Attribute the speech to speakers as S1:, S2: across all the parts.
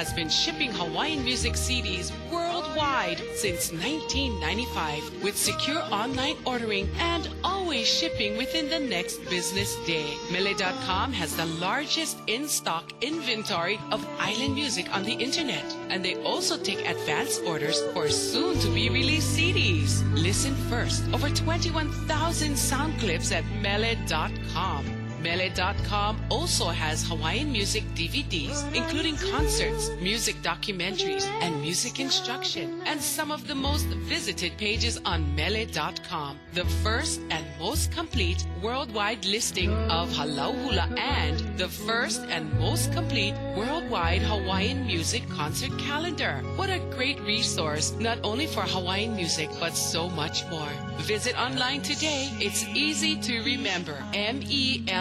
S1: has been shipping Hawaiian music CDs worldwide since 1995 with secure online ordering and always shipping within the next business day. Mele.com has the largest in-stock inventory of island music on the internet and they also take advance orders for soon to be released CDs. Listen first. Over 21,000 sound clips at Mele.com. Mele.com also has Hawaiian music DVDs, including concerts, music documentaries, and music instruction, and some of the most visited pages on Mele.com. The first and most complete worldwide listing of Halauhula and the first and most complete worldwide Hawaiian music concert calendar. What a great resource, not only for Hawaiian music, but so much more. Visit online today. It's easy to remember.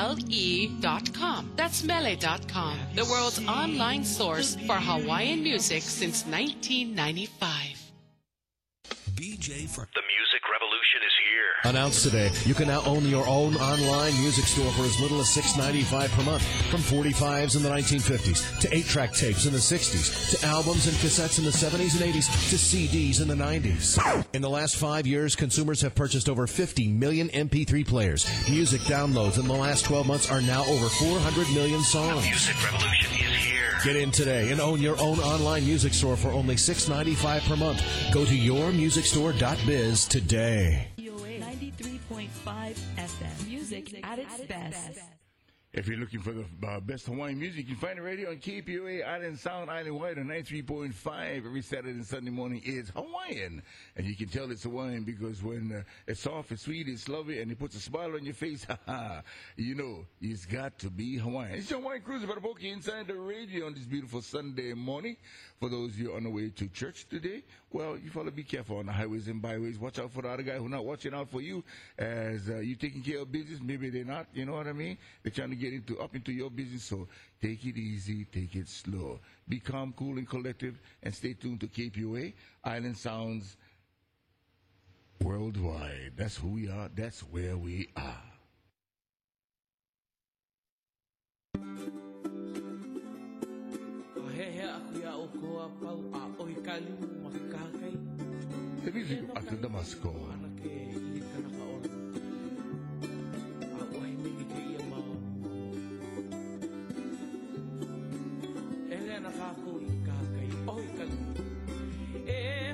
S1: M-E-L-E.com. That's Mele.com, the world's online source for Hawaiian music since 1995.
S2: BJ for the music revolution is here.
S3: Announced today, you can now own your own online music store for as little as $6.95 per month. From 45s in the 1950s, to 8-track tapes in the 60s, to albums and cassettes in the 70s and 80s, to CDs in the 90s. In the last five years, consumers have purchased over 50 million MP3 players. Music downloads in the last 12 months are now over 400 million songs.
S2: The music revolution is here.
S3: Get in today and own your own online music store for only $6.95 per month. Go to yourmusicstore.biz today.
S4: Music at its best.
S5: If you're looking for the uh, best Hawaiian music, you can find the radio on KPOA Island Sound Island Wide on 93.5 every Saturday and Sunday morning is Hawaiian. And you can tell it's Hawaiian because when uh, it's soft, it's sweet, it's lovely, and it puts a smile on your face, haha, you know, it's got to be Hawaiian. It's your Hawaiian Cruiser, but Poki inside the radio on this beautiful Sunday morning. For those of you on the way to church today, well, you follow be careful on the highways and byways. Watch out for the other guy who's not watching out for you as uh, you taking care of business. Maybe they're not, you know what I mean? They're trying to get into up into your business. So take it easy, take it slow. Be calm, cool, and collective, and stay tuned to KPOA Island Sounds worldwide. That's who we are. That's where we are. Kuapau aoy kalim makakay. Emilio at Damasco. Nakakuli kakay, oy Oi Eh,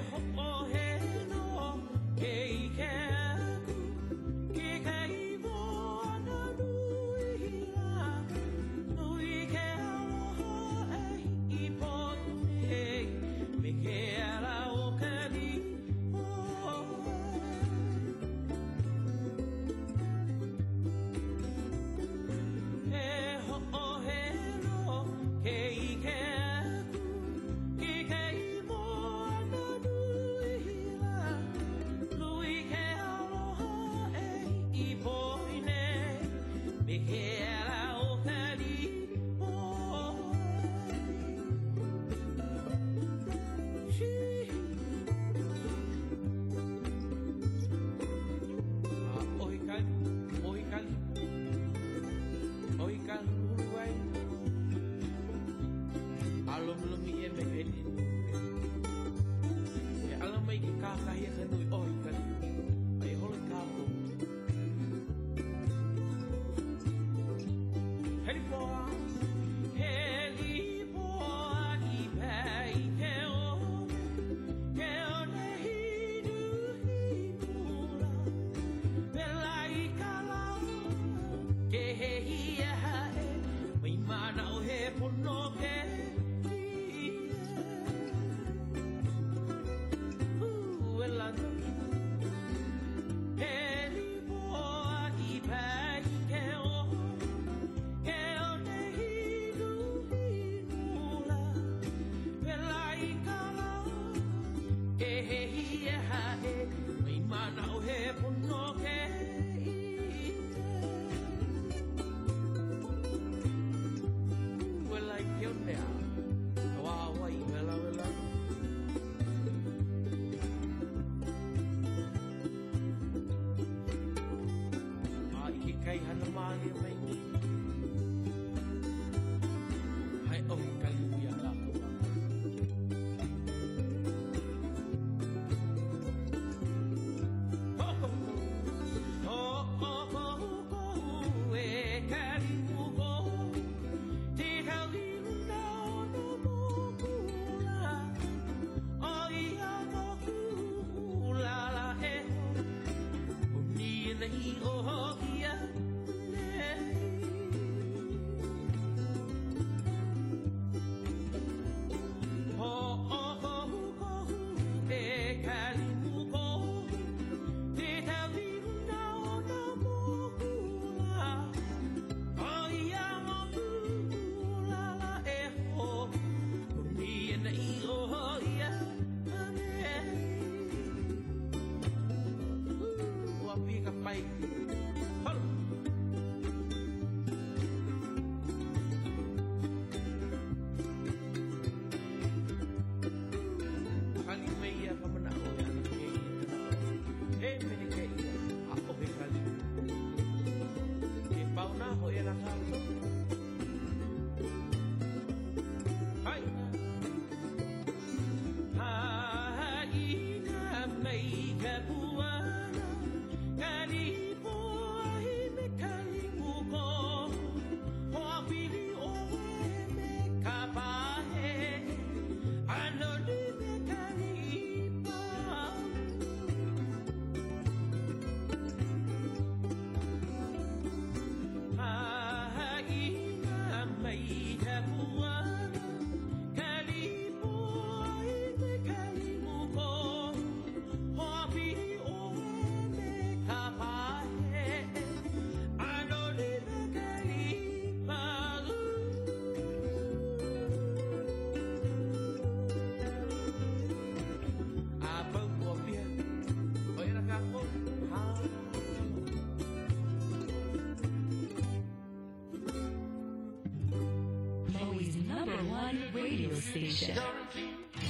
S5: station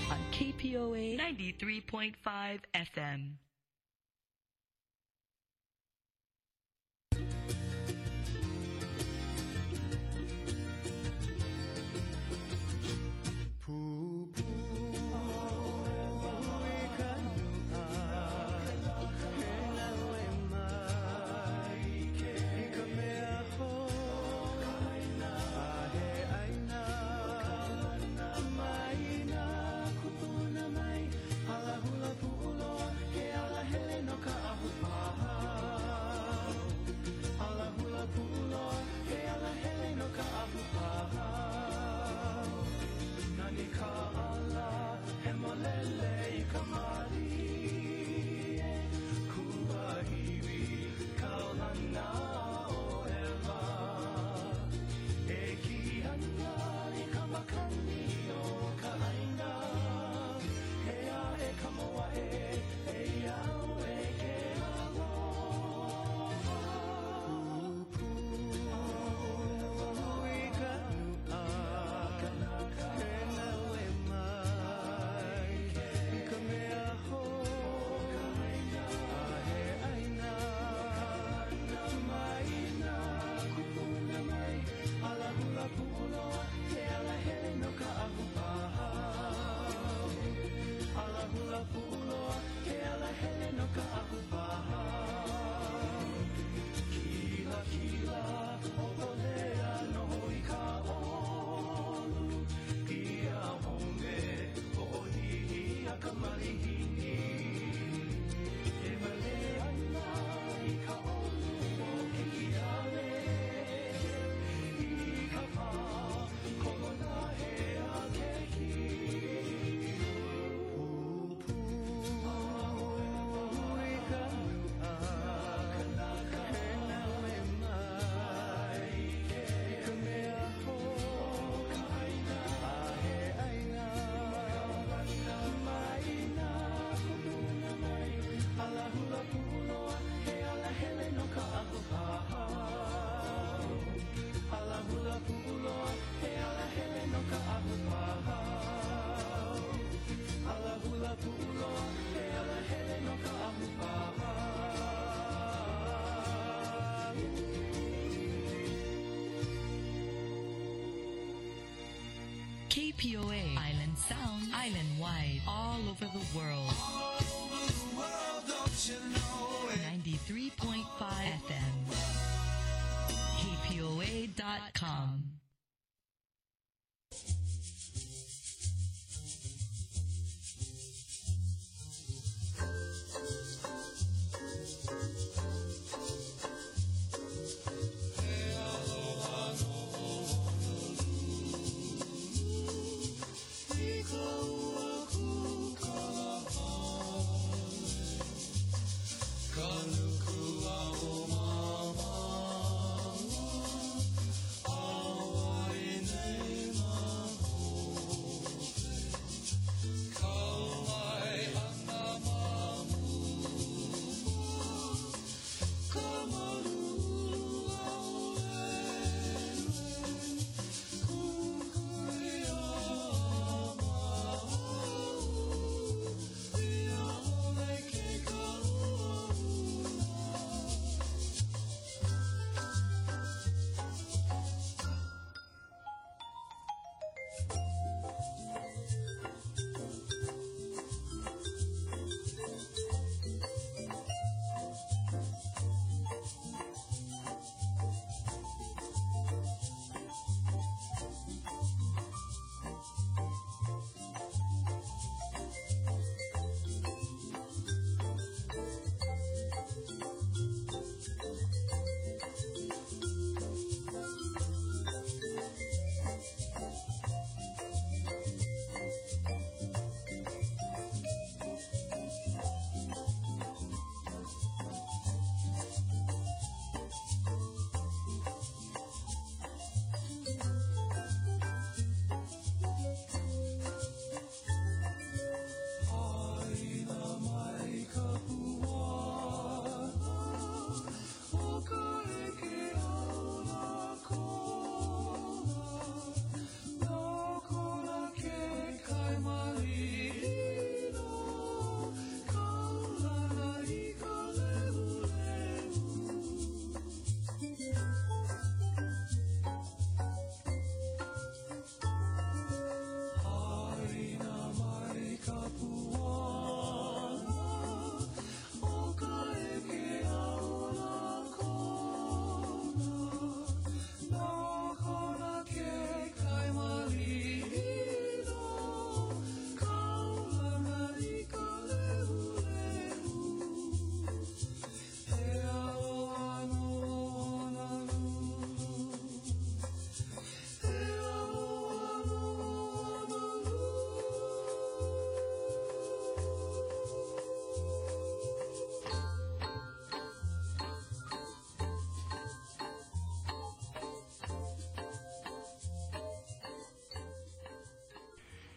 S5: on KPOA 93.5 FM. KPOA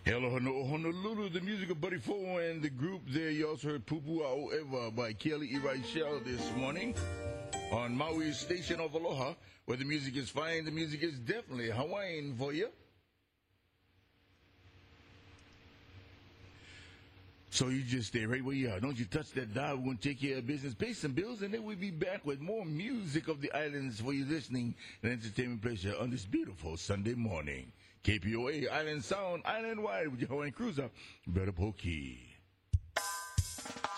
S6: Hello, Honolulu, the music of Buddy Four and the group there. You also heard Pupu Eva by Kelly E. Shell this morning on Maui's station of Aloha, where the music is fine. The music is definitely Hawaiian for you. So you just stay right where you are. Don't you touch that dial. We're going to take care of business, pay some bills, and then we'll be back with more music of the islands for you listening and entertainment pleasure on this beautiful Sunday morning. KPOA Island Sound, Island Wide with your Hawaiian cruiser, Better Poki.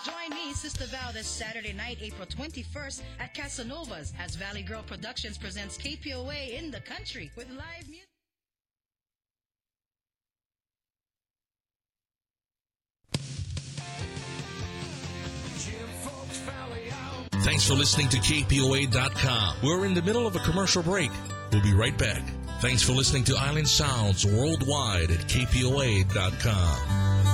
S7: Join me, Sister Val, this Saturday night, April 21st at Casanovas as Valley Girl Productions presents KPOA in the country with live music.
S8: Thanks for listening to KPOA.com. We're in the middle of a commercial break. We'll be right back. Thanks for listening to Island Sounds worldwide at KPOA.com.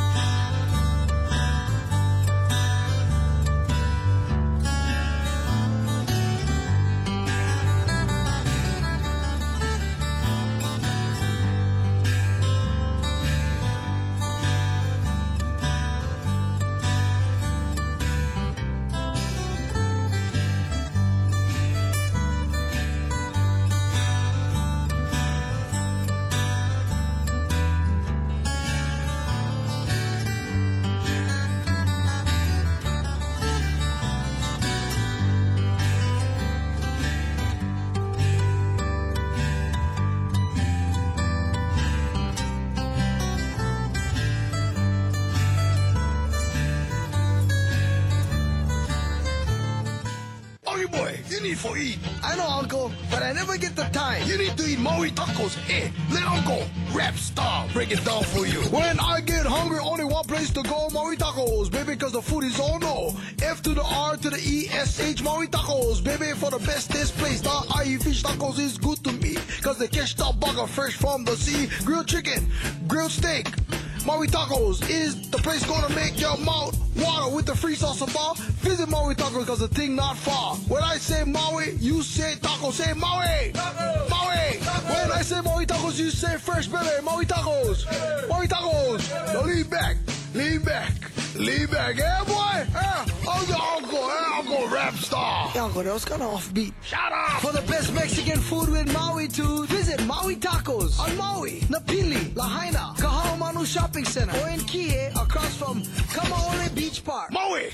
S9: Maui Tacos! Maui Tacos! Now lean back, lean back, lean back. Yeah, boy! Yeah. Oh, your uncle, yeah, Uncle Rap Star!
S10: Yeah, uncle, that was kind of offbeat.
S9: Shut up!
S10: For the best Mexican food with Maui to visit Maui Tacos on Maui, Napili, Lahaina, Kahao Shopping Center, or in Kihei across from Kamaole Beach Park.
S9: Maui!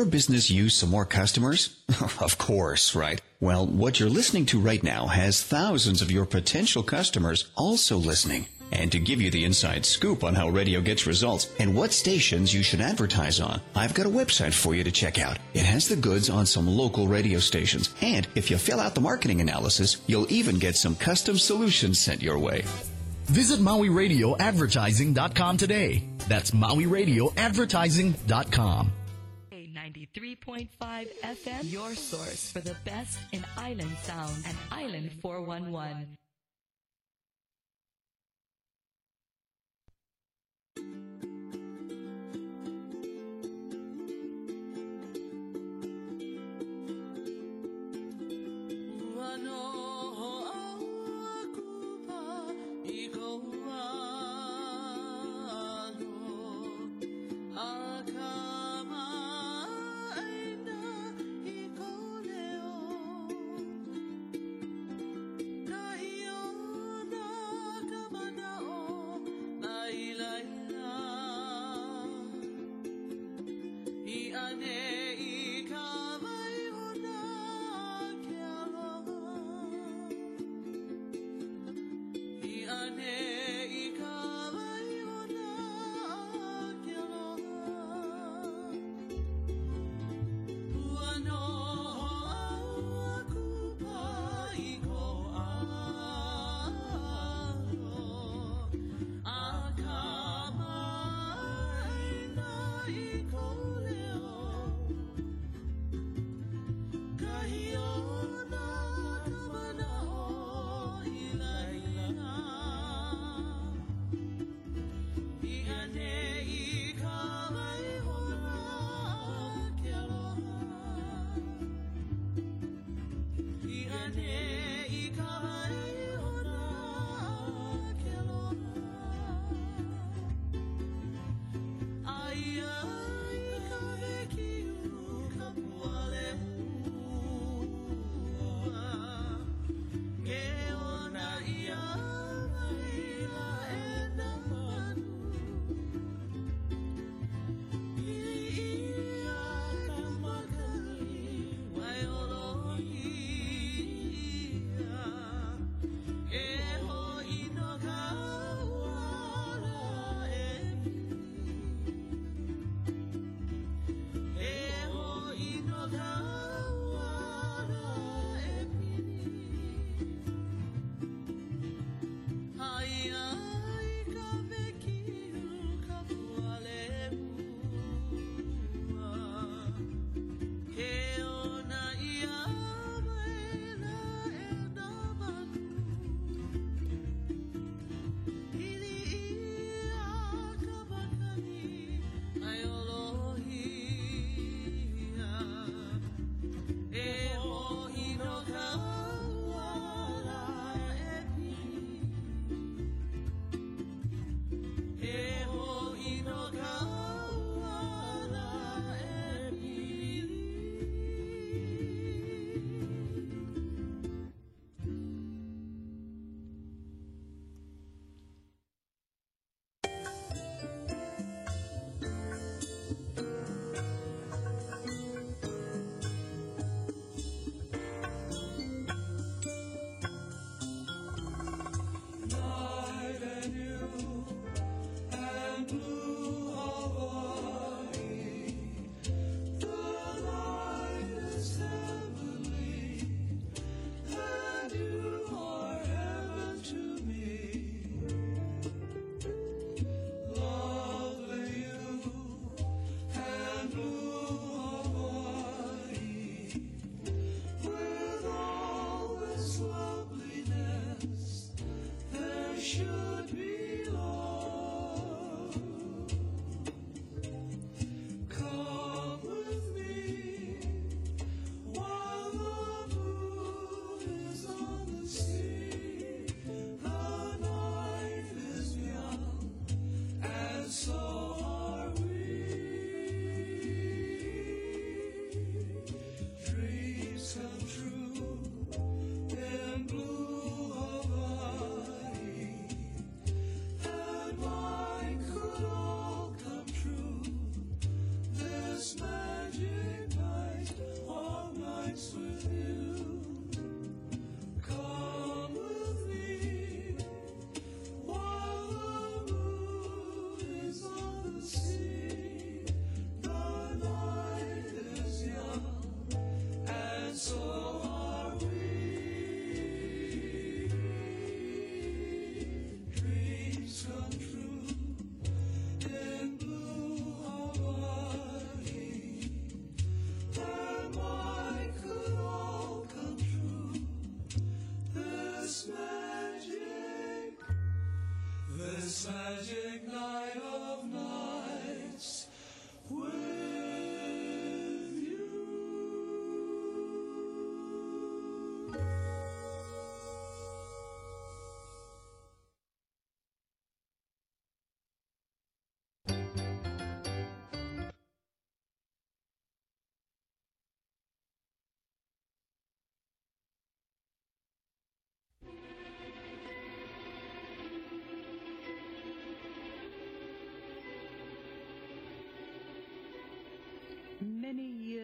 S11: Your business use some more customers? of course, right? Well, what you're listening to right now has thousands of your potential customers also listening. And to give you the inside scoop on how radio gets results and what stations you should advertise on, I've got a website for you to check out. It has the goods on some local radio stations. And if you fill out the marketing analysis, you'll even get some custom solutions sent your way.
S12: Visit MauiRadioAdvertising.com today. That's MauiRadioAdvertising.com.
S5: 93.5 FM, your source for the best in island sound and Island 411.
S13: Come on.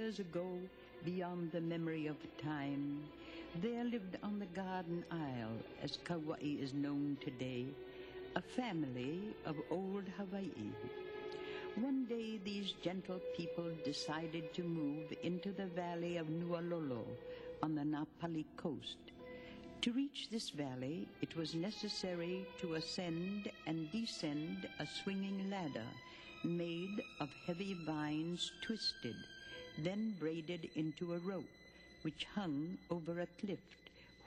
S14: Years ago, beyond the memory of time, there lived on the Garden Isle, as Kauai is known today, a family of old Hawaii. One day, these gentle people decided to move into the valley of Nualolo on the Napali coast. To reach this valley, it was necessary to ascend and descend a swinging ladder made of heavy vines twisted, then braided into a rope, which hung over a cliff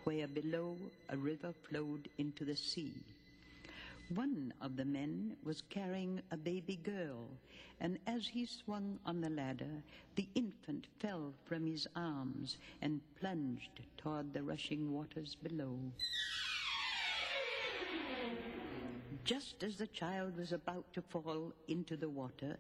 S14: where below a river flowed into the sea. One of the men was carrying a baby girl, and as he swung on the ladder, the infant fell from his arms and plunged toward the rushing waters below. Just as the child was about to fall into the water,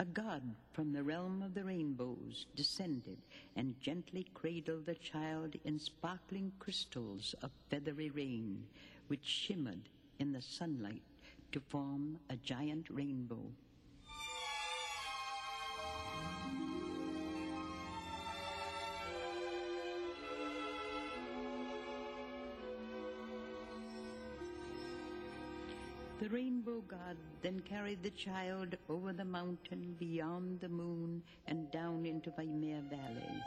S14: a god from the realm of the rainbows descended and gently cradled the child in sparkling crystals of feathery rain, which shimmered in the sunlight to form a giant rainbow. The rainbow god then carried the child over the mountain beyond the moon and down into Waimea Valley.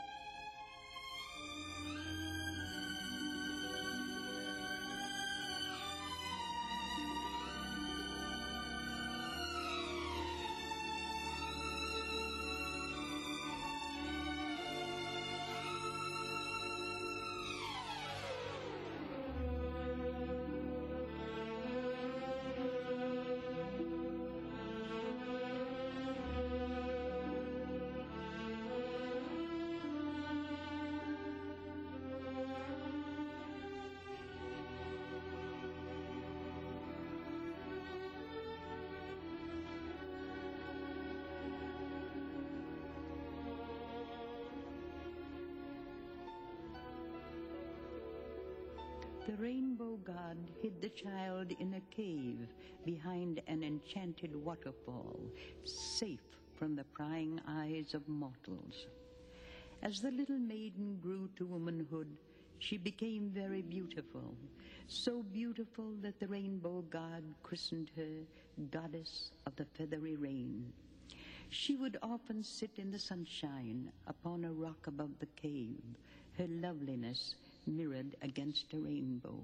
S14: The rainbow god hid the child in a cave behind an enchanted waterfall, safe from the prying eyes of mortals. As the little maiden grew to womanhood, she became very beautiful, so beautiful that the rainbow god christened her Goddess of the Feathery Rain. She would often sit in the sunshine upon a rock above the cave, her loveliness mirrored against a rainbow.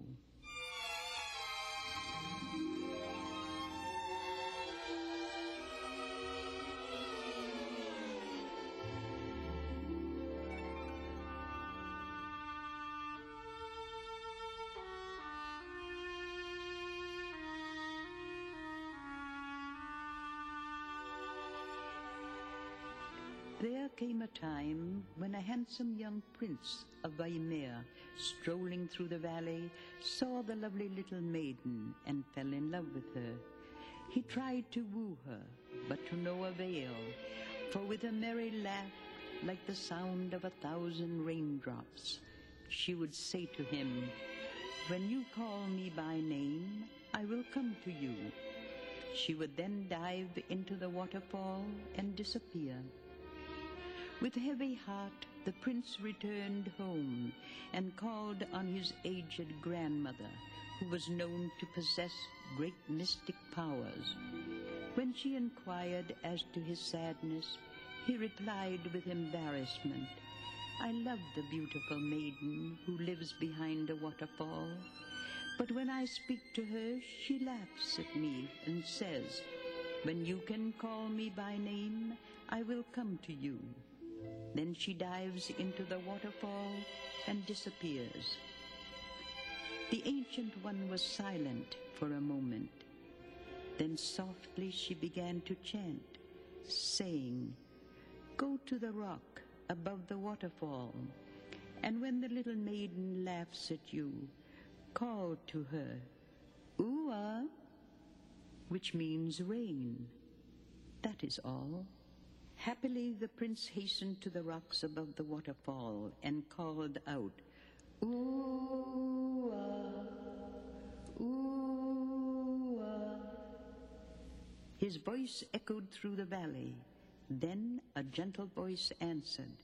S14: Time when a handsome young prince of Waimea, strolling through the valley, saw the lovely little maiden and fell in love with her. He tried to woo her, but to no avail, for with a merry laugh, like the sound of a thousand raindrops, she would say to him, When you call me by name, I will come to you. She would then dive into the waterfall and disappear. With heavy heart, the prince returned home and called on his aged grandmother, who was known to possess great mystic powers. When she inquired as to his sadness, he replied with embarrassment, I love the beautiful maiden who lives behind a waterfall. But when I speak to her, she laughs at me and says, When you can call me by name, I will come to you. Then she dives into the waterfall and disappears. The ancient one was silent for a moment. Then softly she began to chant, saying, Go to the rock above the waterfall, and when the little maiden laughs at you, call to her, Ua, which means rain. That is all. Happily, the prince hastened to the rocks above the waterfall and called out, Ua, Ua. His voice echoed through the valley. Then a gentle voice answered,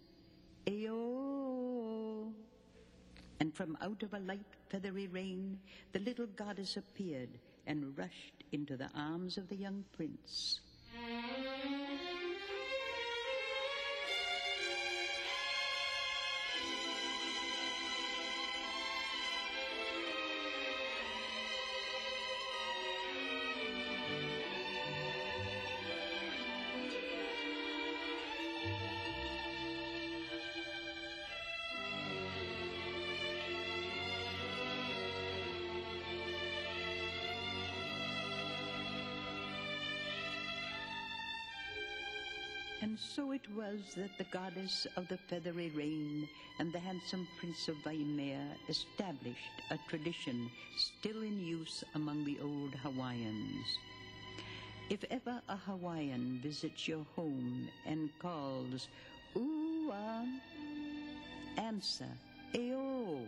S14: Eo. And from out of a light feathery rain, the little goddess appeared and rushed into the arms of the young prince. So it was that the goddess of the feathery rain and the handsome prince of Waimea established a tradition still in use among the old Hawaiians. If ever a Hawaiian visits your home and calls, Ua, um, answer, Eo.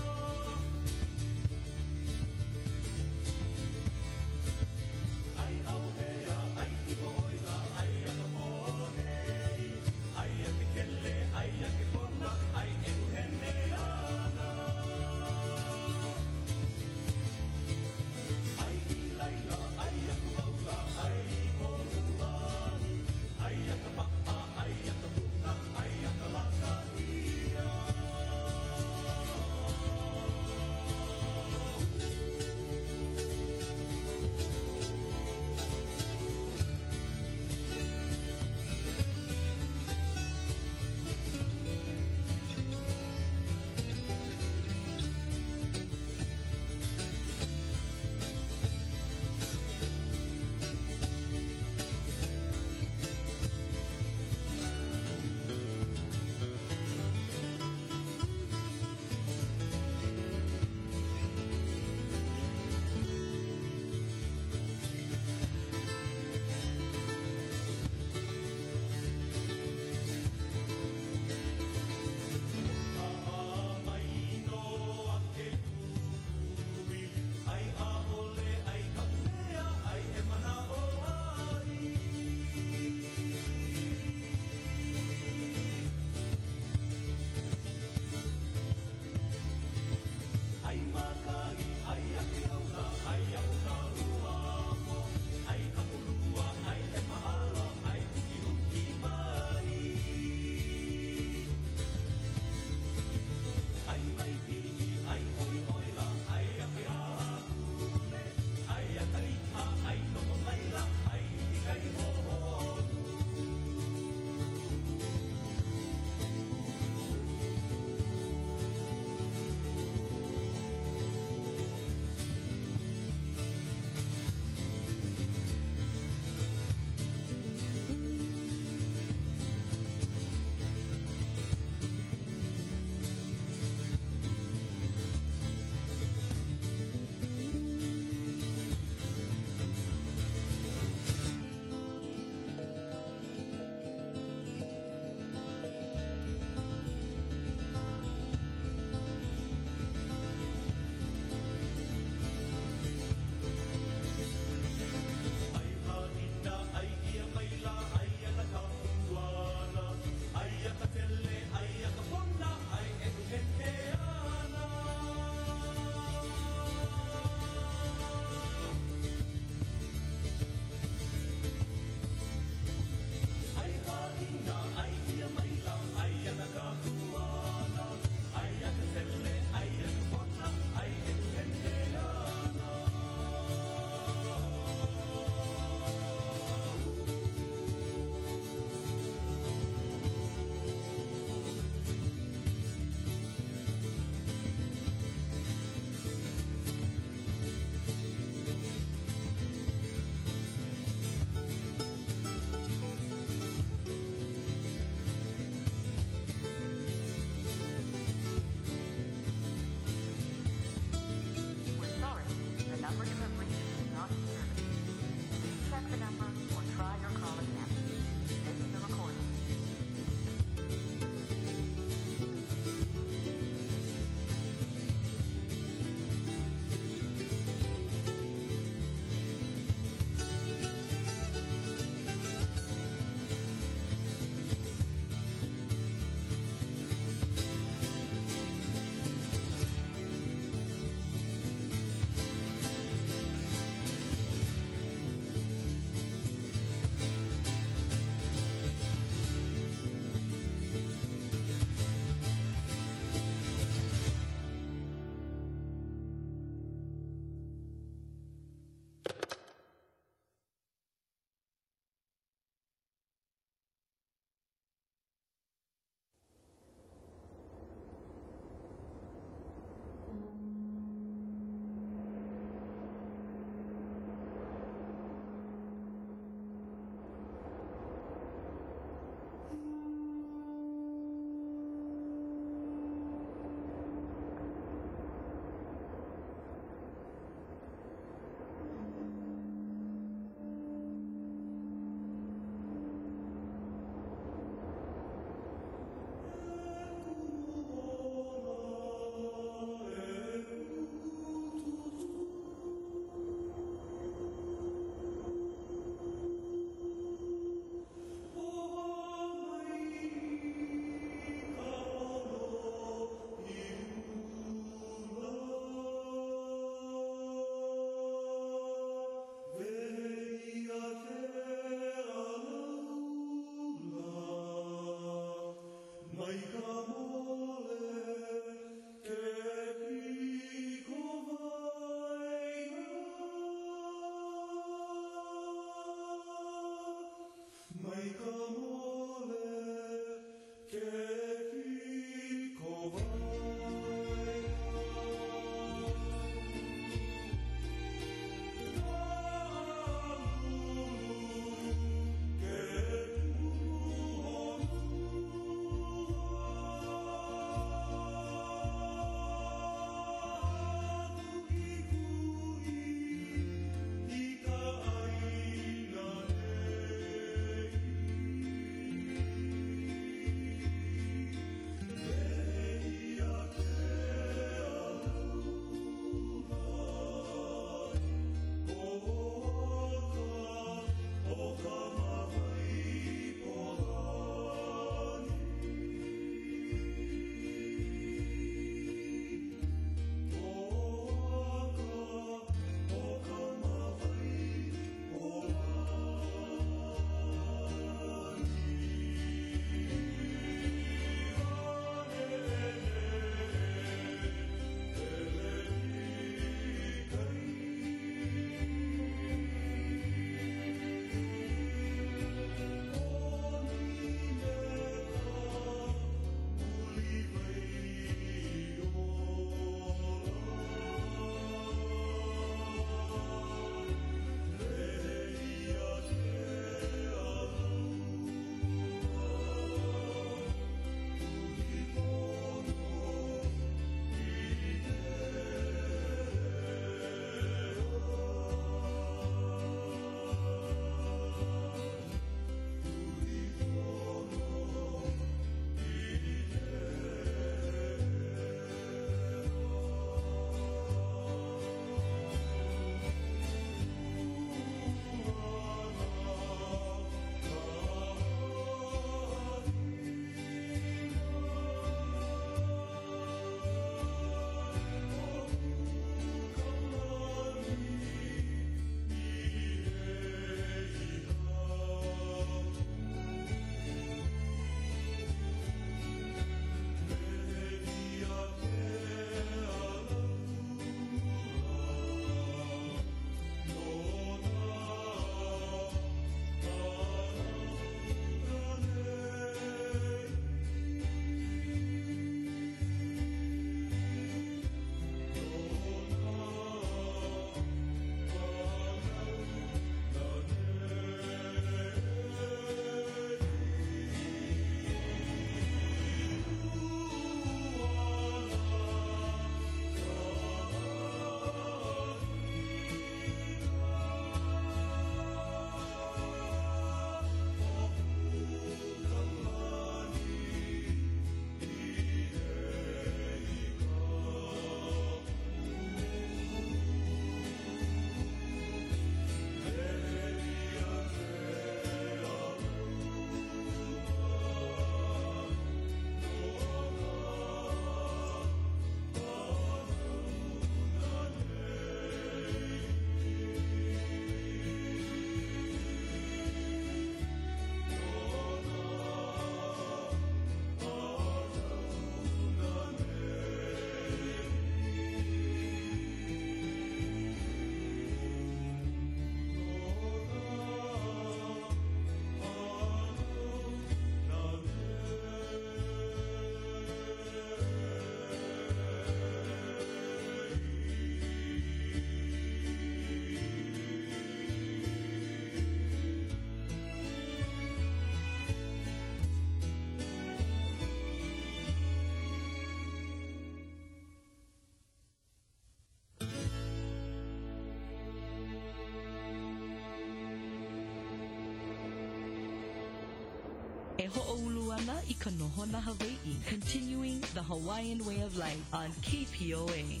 S4: I Kanohona, Hawaii, continuing the Hawaiian way of life on KPOA.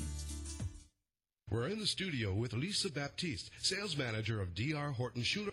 S15: We're in the studio with Lisa Baptiste, sales manager of DR Horton Shooter.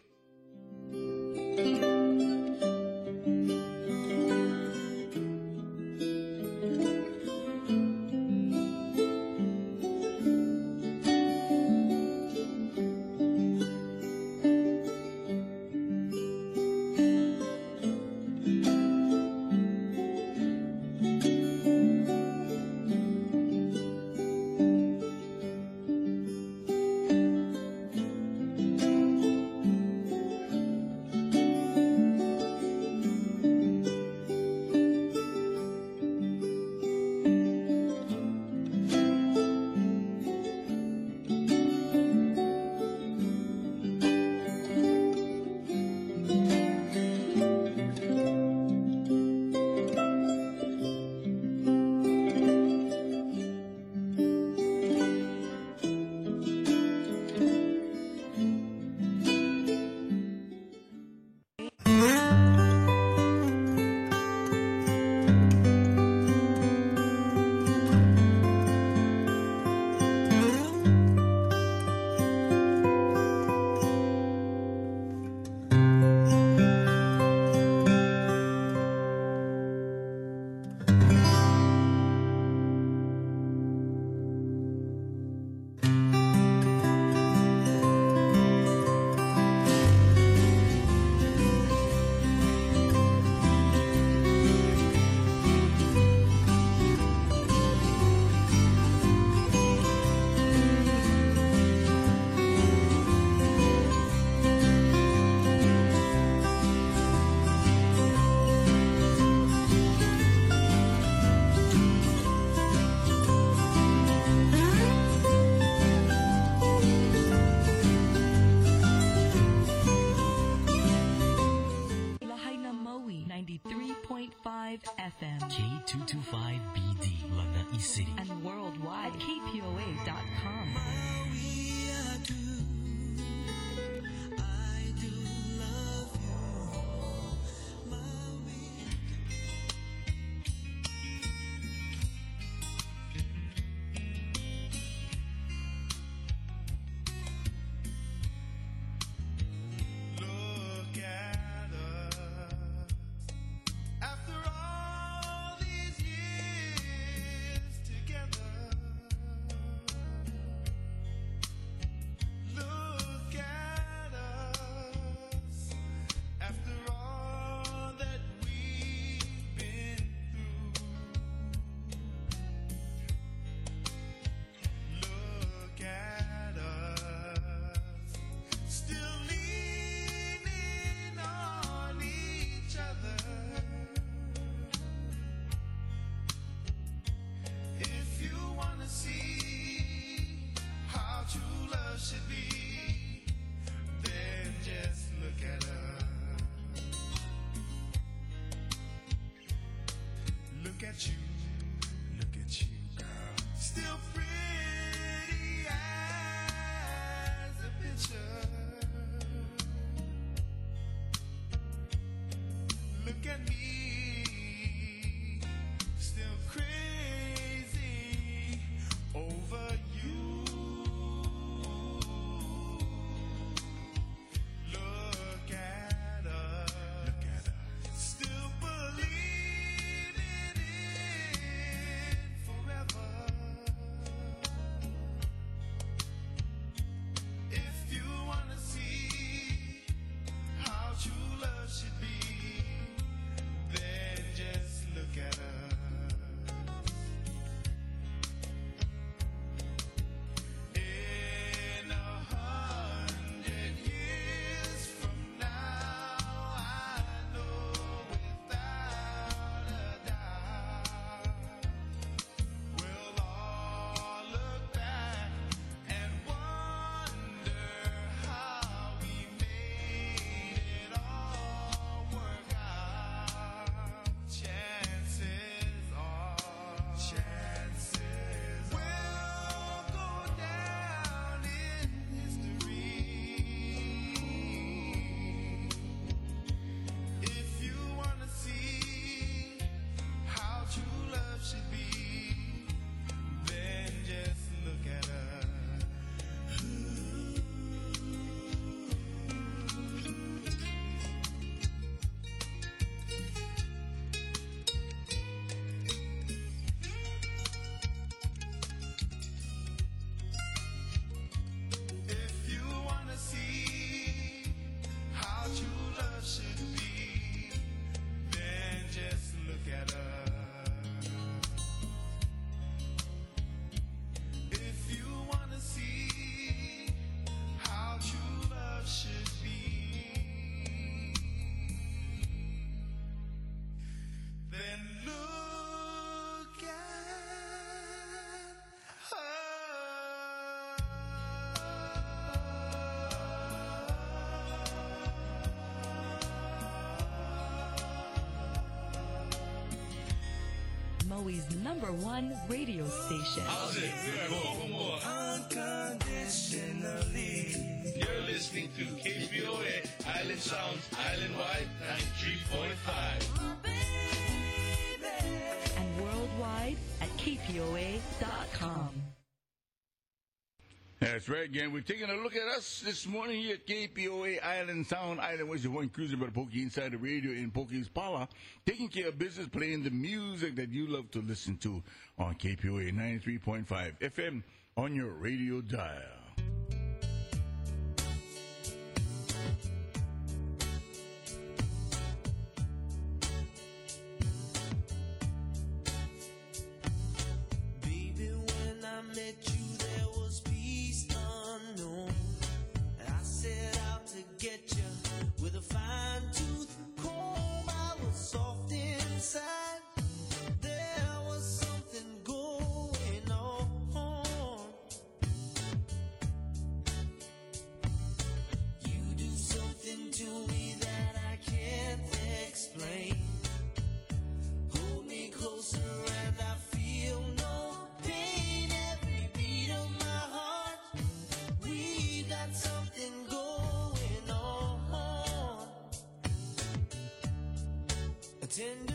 S4: City's number one radio station.
S16: How's it? Come on.
S17: Unconditionally.
S16: You're listening to KPOA Island Sounds Island Wide 93.5.
S4: And worldwide at kpoa.com.
S6: That's right, again. We're taking a look at us this morning here at KPOA Island Sound Island, which is one cruising by the Poki inside the radio in Poki's Parlor, taking care of business, playing the music that you love to listen to on KPOA 93.5 FM on your radio dial.
S17: A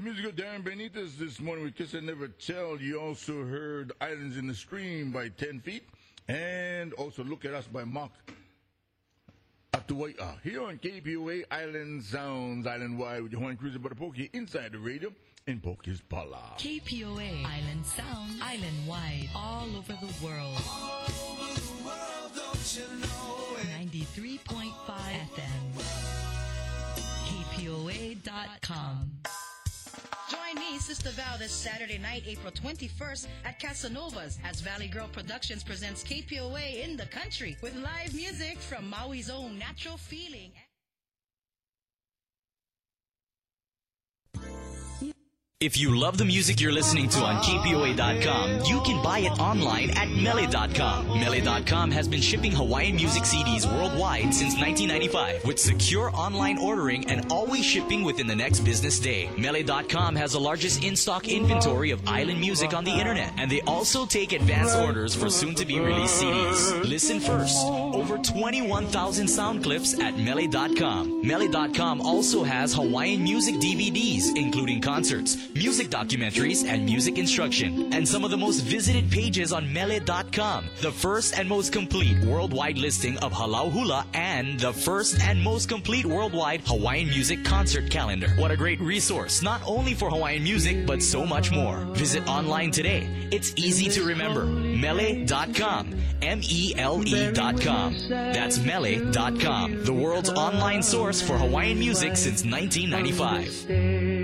S17: The
S6: music of Darren Benitez this morning with Kiss and Never Tell. You also heard Islands in the Stream by 10 Feet and also Look at Us by Mark Atuwai'a. Here on KPOA Island Sounds Island Wide with Hawaiian Cruiser Butter Poki inside the radio in Poki's Pala.
S4: KPOA Island Sounds, Island Wide, all over the world. All over the world, don't you know it? 93.5 FM. KPOA.com.
S7: Sister Val, this Saturday night, April 21st at Casanovas as Valley Girl Productions presents KPOA in the country with live music from Maui's own natural feeling.
S18: If you love the music you're listening to on KPOA.com, you can buy it online at Mele.com. Mele.com has been shipping Hawaiian music CDs worldwide since 1995 with secure online ordering and always shipping within the next business day. Mele.com has the largest in-stock inventory of island music on the internet, and they also take advance orders for soon-to-be released CDs. Listen first. Over 21,000 sound clips at Mele.com. Mele.com also has Hawaiian music DVDs, including concerts, music documentaries, and music instruction. And some of the most visited pages on Mele.com. The first and most complete worldwide listing of Halau Hula and the first and most complete worldwide Hawaiian music concert calendar. What a great resource, not only for Hawaiian music, but so much more. Visit online today. It's easy to remember. Mele.com. M-E-L-E.com. That's Mele.com. The world's online source for Hawaiian music since 1995.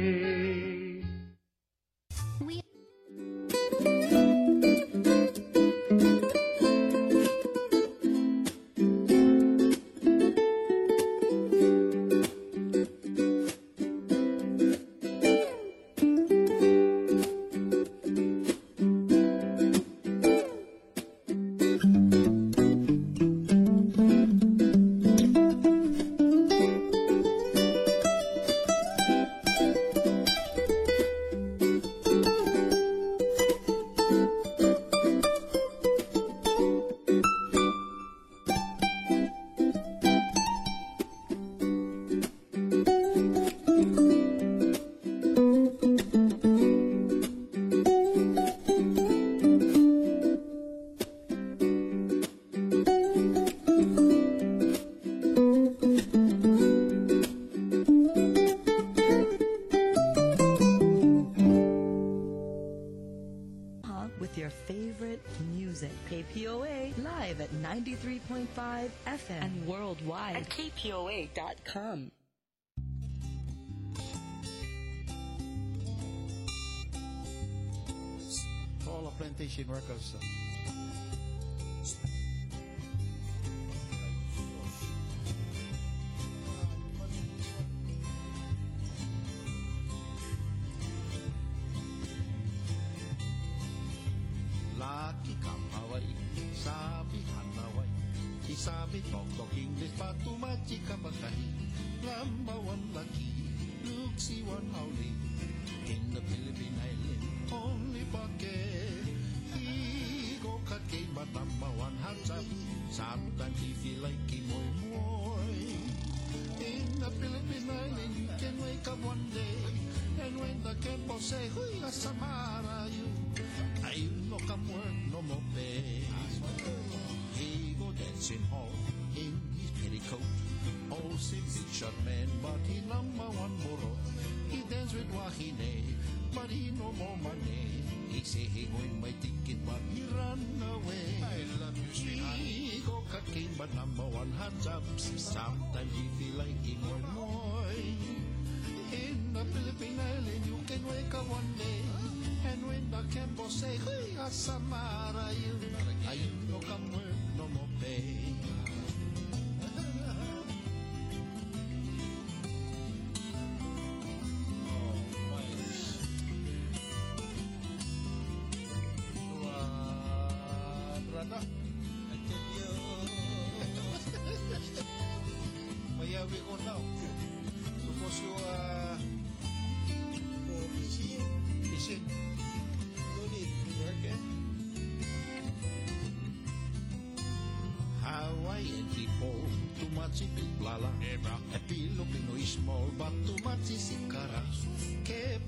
S19: Plantation workers.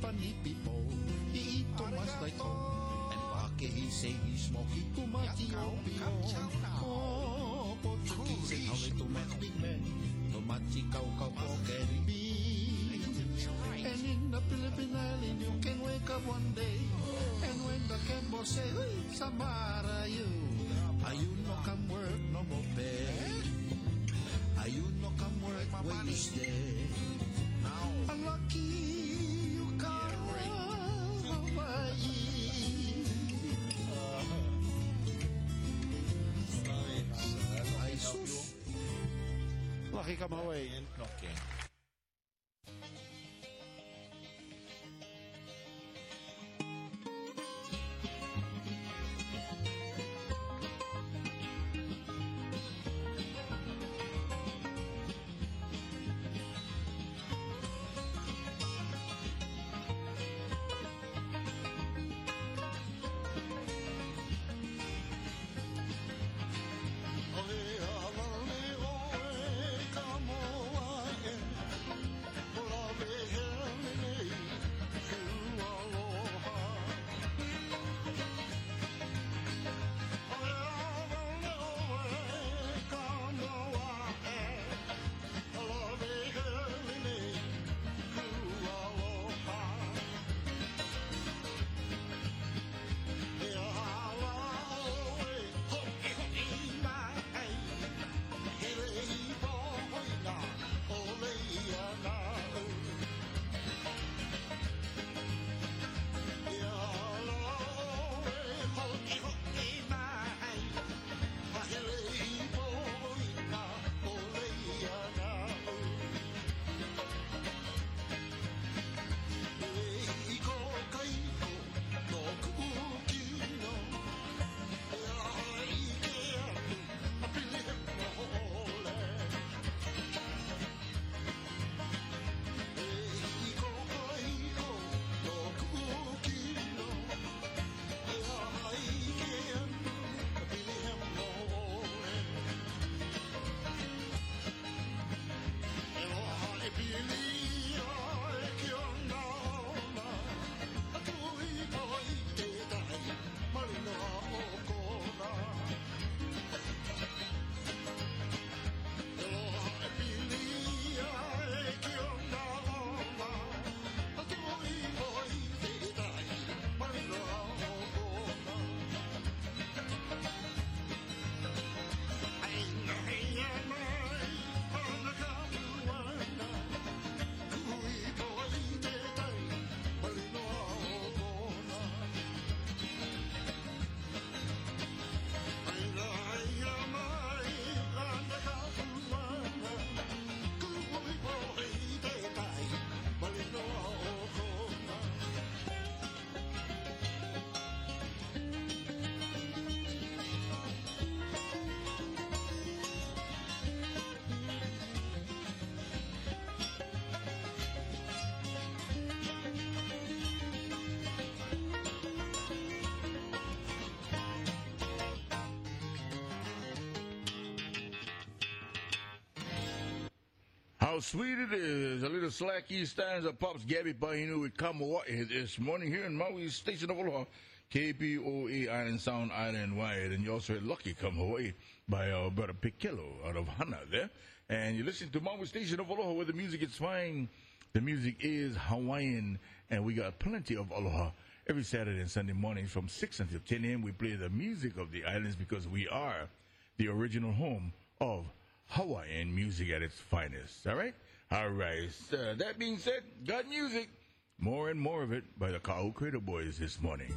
S19: Ke panipipo, iito mas daito. And pake he say he smoky too much opio. Oh, Portuguese and how too much big man. Too much kau kau kau carry And in the Philippine island you can wake up one day And when the Kembo say, hey, Samara you Are you no come work no more pay Are you no come work where you stay Now. Unlucky come away Okay
S6: How sweet it is. A little slacky stanza pops Gabby Pahinui with Kamawa'i this morning here in Maui Station of Aloha, KPOA Island Sound Island Wide. And you also heard Lucky Come Hawaii by our brother Pikello out of Hana there. And you listen to Maui Station of Aloha where the music is fine. The music is Hawaiian. And we got plenty of Aloha every Saturday and Sunday morning from 6 until 10 a.m. We play the music of the islands because we are the original home of Hawaiian music at its finest. All right? All right. So that being said, got music. More and more of it by the Ka'au Crater Boys this morning.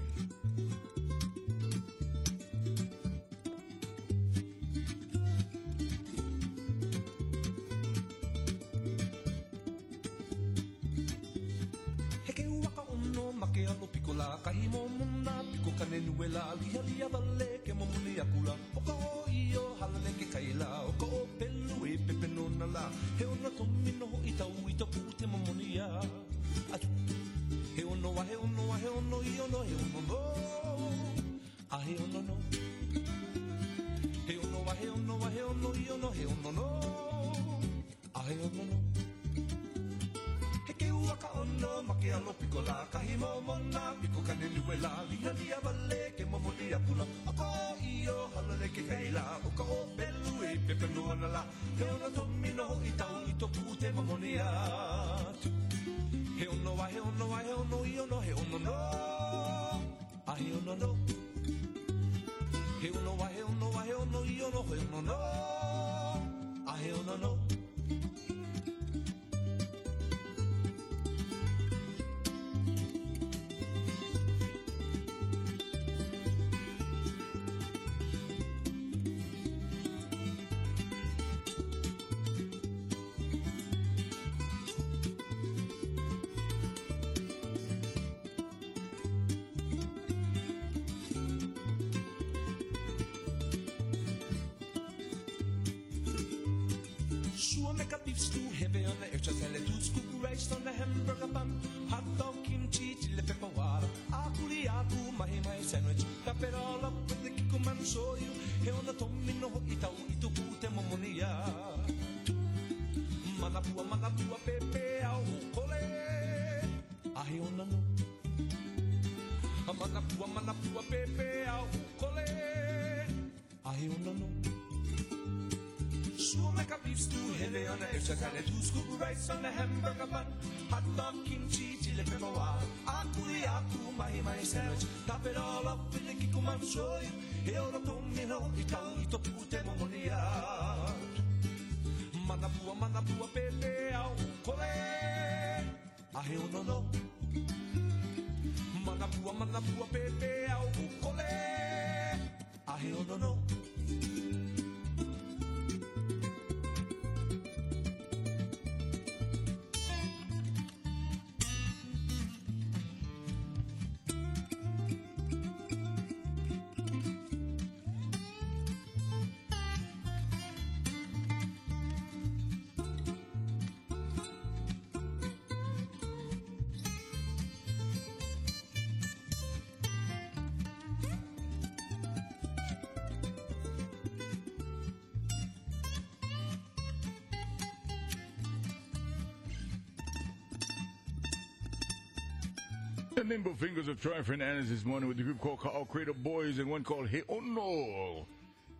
S6: The
S20: Nimble Fingers of Troy Fernandez this morning with the group called All Creator Boys and one called Hey Ono.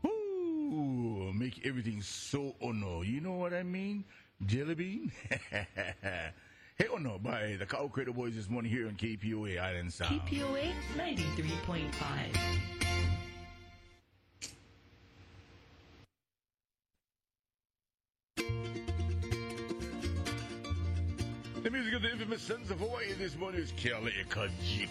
S20: Ooh, make everything so Ono. You know what I mean? Jelly bean? hey Ono by the Ka'au Crater Boys this morning here on KPOA Island Sound.
S4: KPOA 93.5.
S20: The music of the infamous Sons of Hawaii this morning is Kelly Kajik.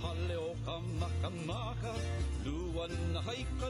S20: Hale o ka maka maka Lua na ka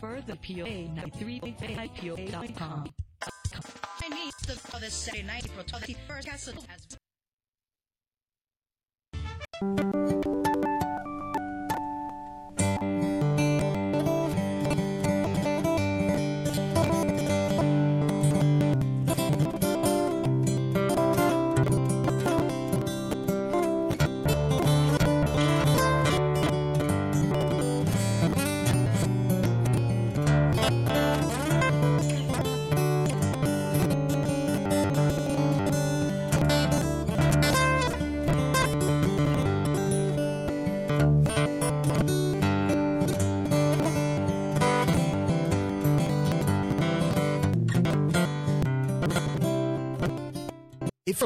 S4: further POA 93.5POA.com.
S7: Chinese the this Saturday night, April 21st, Castle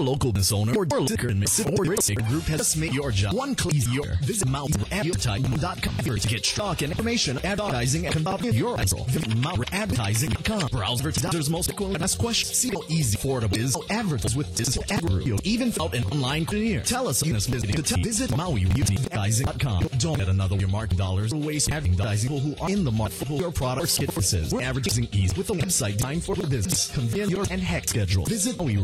S12: local business owner or liquor and or group has made your job one click easier, visit mountainadvertising.com to get stock and information, advertising, and conduct your. Visit mountainadvertising.com. Browse doctor's most equal ask questions. See how easy affordable is. Advertise with this advertising. Even without an online career. Tell us in this visit to visit MauiAdvertising.com. Don't let another your market dollars waste advertising people who are in the market for your product or services. We're advertising ease with a website designed for your business. Convenient your and hack schedule. Visit Maui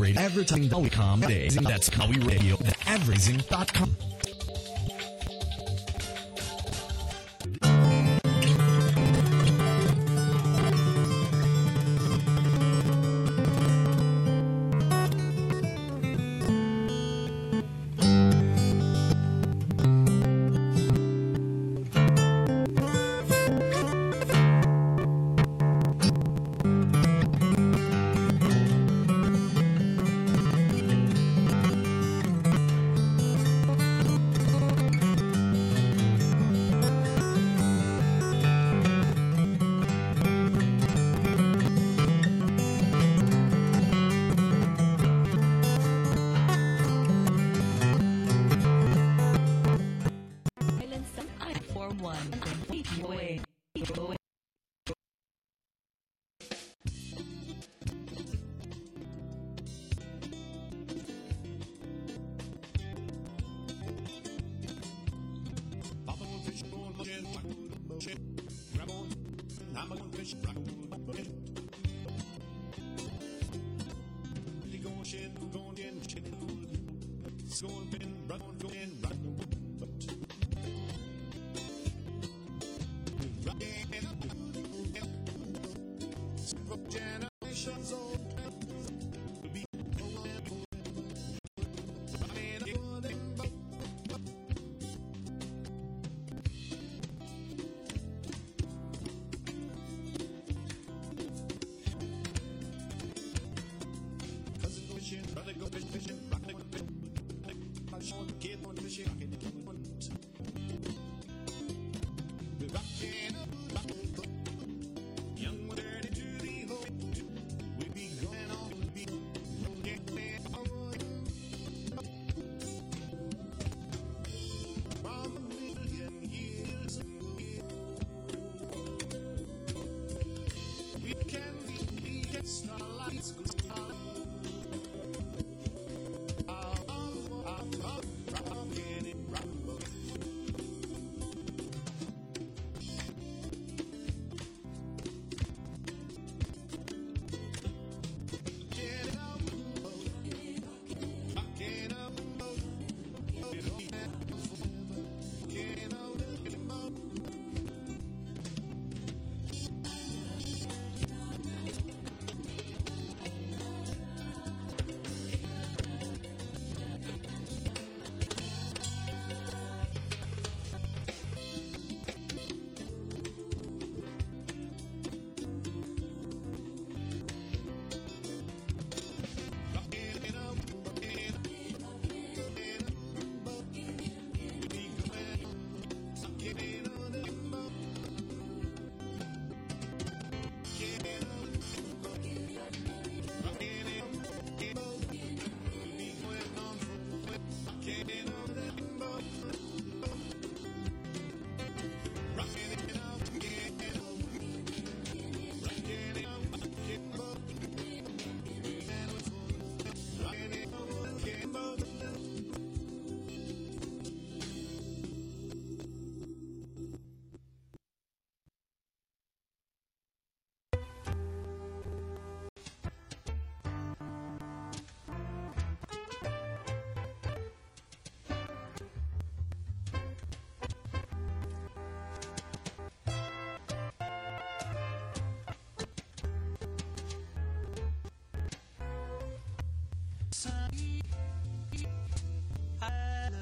S12: Today. That's Maui Radio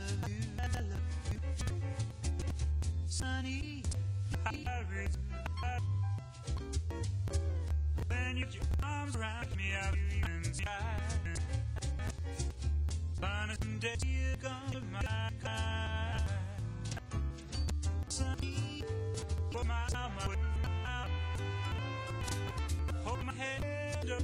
S21: love. Sunny, when you your arms around me, I'll you're to my Sunny, put my. Hold my head up.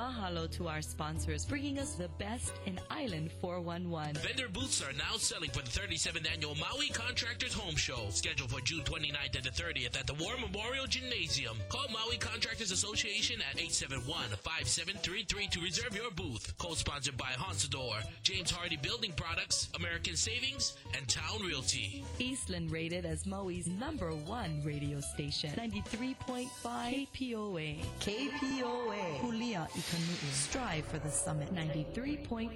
S4: Mahalo to our sponsors, bringing us the best in Island 411.
S22: Vendor booths are now selling for the 37th annual Maui Contractors Home Show, scheduled for June 29th and the 30th at the War Memorial Gymnasium. Call Maui Contractors Association at 871-5733 to reserve your booth. Co-sponsored by Honsador, James Hardie Building Products, American Savings, and Town Realty.
S4: Eastland rated as Maui's number one radio station. 93.5 KPOA. KPOA. Hulia Ikanuu. Strive for the summit. 93.5.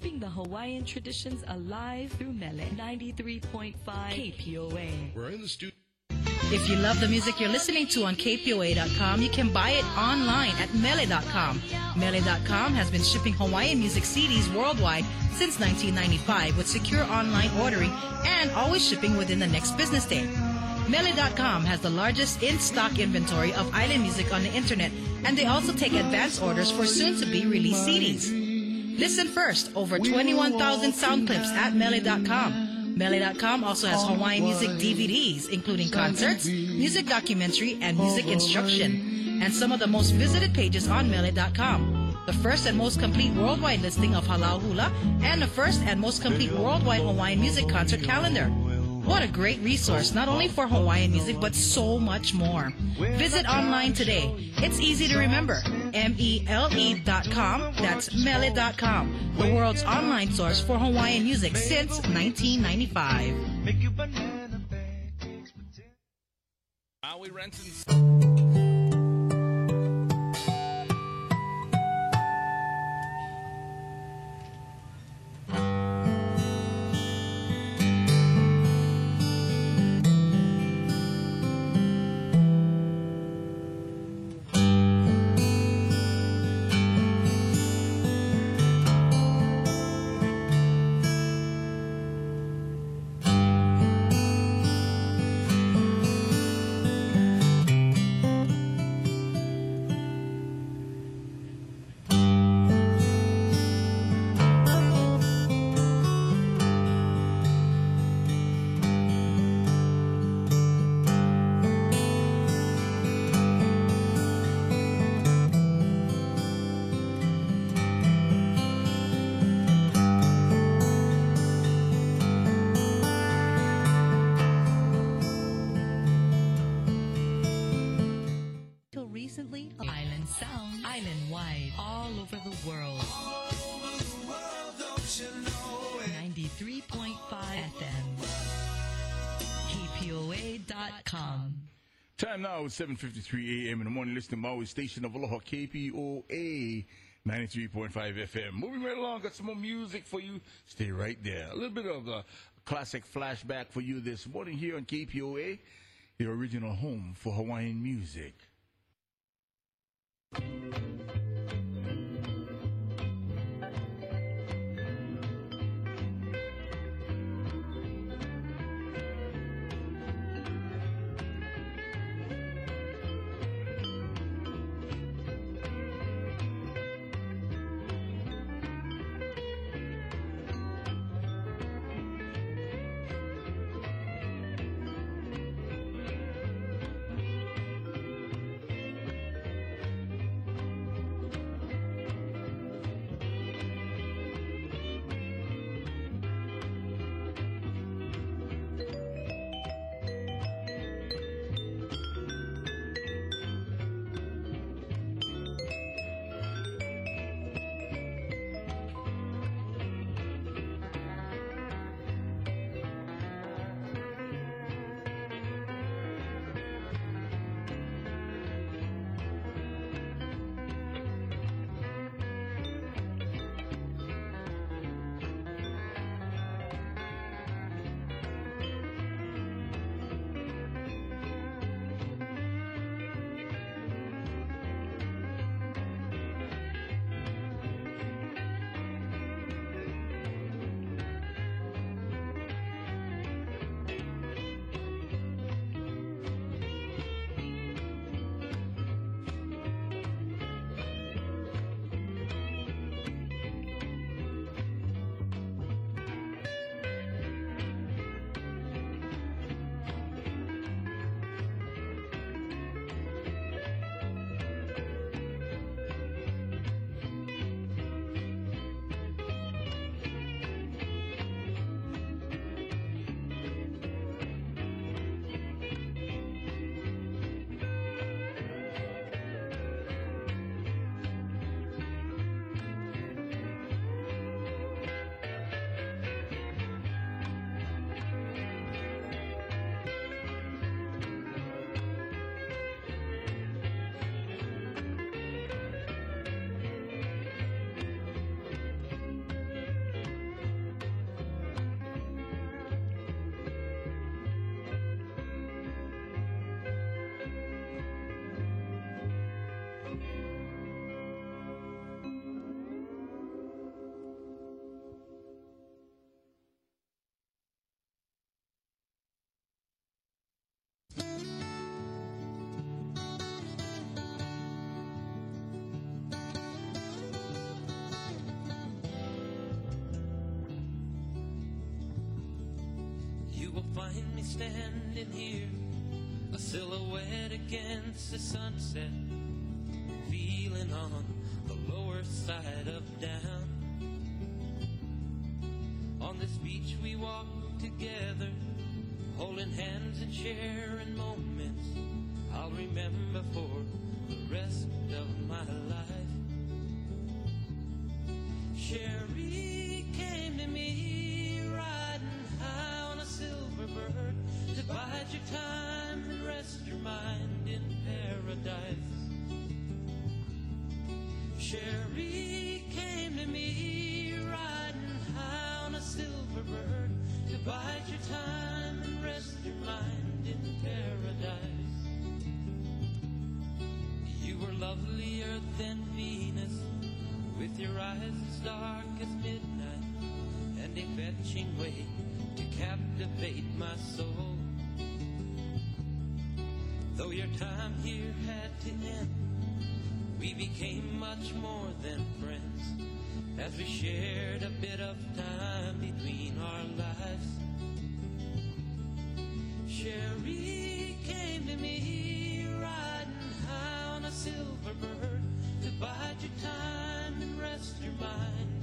S4: Keeping the Hawaiian traditions alive through Mele 93.5 KPOA.
S23: We're in the studio.
S7: If you love the music you're listening to on KPOA.com, you can buy it online at Mele.com. Mele.com has been shipping Hawaiian music CDs worldwide since 1995 with secure online ordering and always shipping within the next business day. Mele.com has the largest in-stock inventory of island music on the internet, and they also take advance orders for soon-to-be released CDs. Listen first. Over 21,000 sound clips at Mele.com. Mele.com also has Hawaiian music DVDs, including concerts, music documentary, and music instruction. And some of the most visited pages on Mele.com. The first and most complete worldwide listing of Halau Hula, and the first and most complete worldwide Hawaiian music concert calendar. What a great resource, not only for Hawaiian music, but so much more. Visit online today. It's easy to remember. M-E-L-E dot com. That's Mele.com. The world's online source for Hawaiian music since 1995.
S6: Maui Ransom. Time 7.53 a.m. in the morning. Listening to Maui Station of Aloha, KPOA 93.5 FM. Moving right along, got some more music for you. Stay right there. A little bit of a classic flashback for you this morning here on KPOA, the original home for Hawaiian music.
S17: You will find me standing here, a silhouette against the sunset, feeling on the lower side of down. On this beach we walk together, holding hands and sharing moments I'll remember for the rest of bide your time and rest your mind in paradise. Sherry came to me riding high on a silver bird to bide your time and rest your mind in paradise. You were lovelier than Venus, with your eyes as dark as midnight, and a fetching way to captivate my soul. Though your time here had to end, we became much more than friends, as we shared a bit of time between our lives. Sherry came to me riding high on a silver bird to bide your time and rest your mind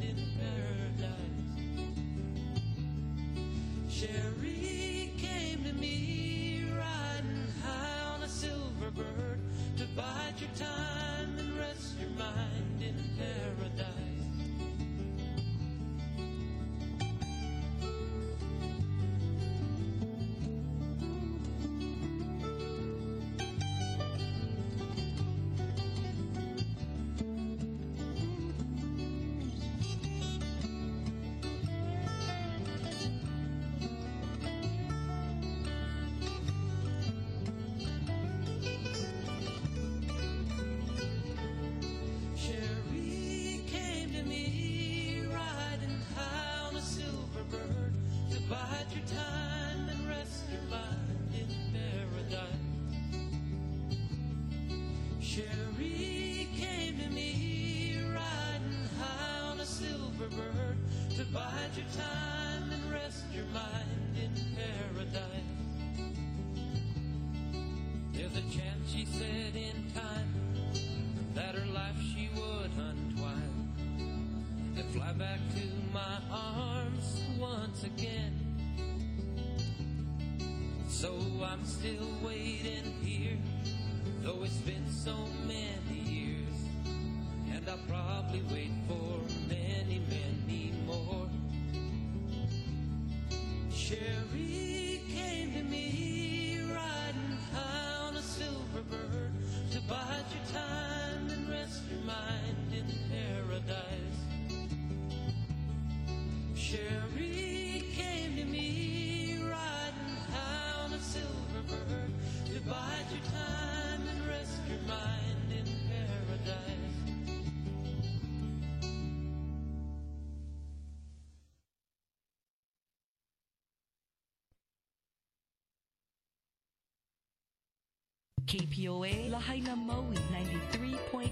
S4: KPOA Lahaina Maui 93.5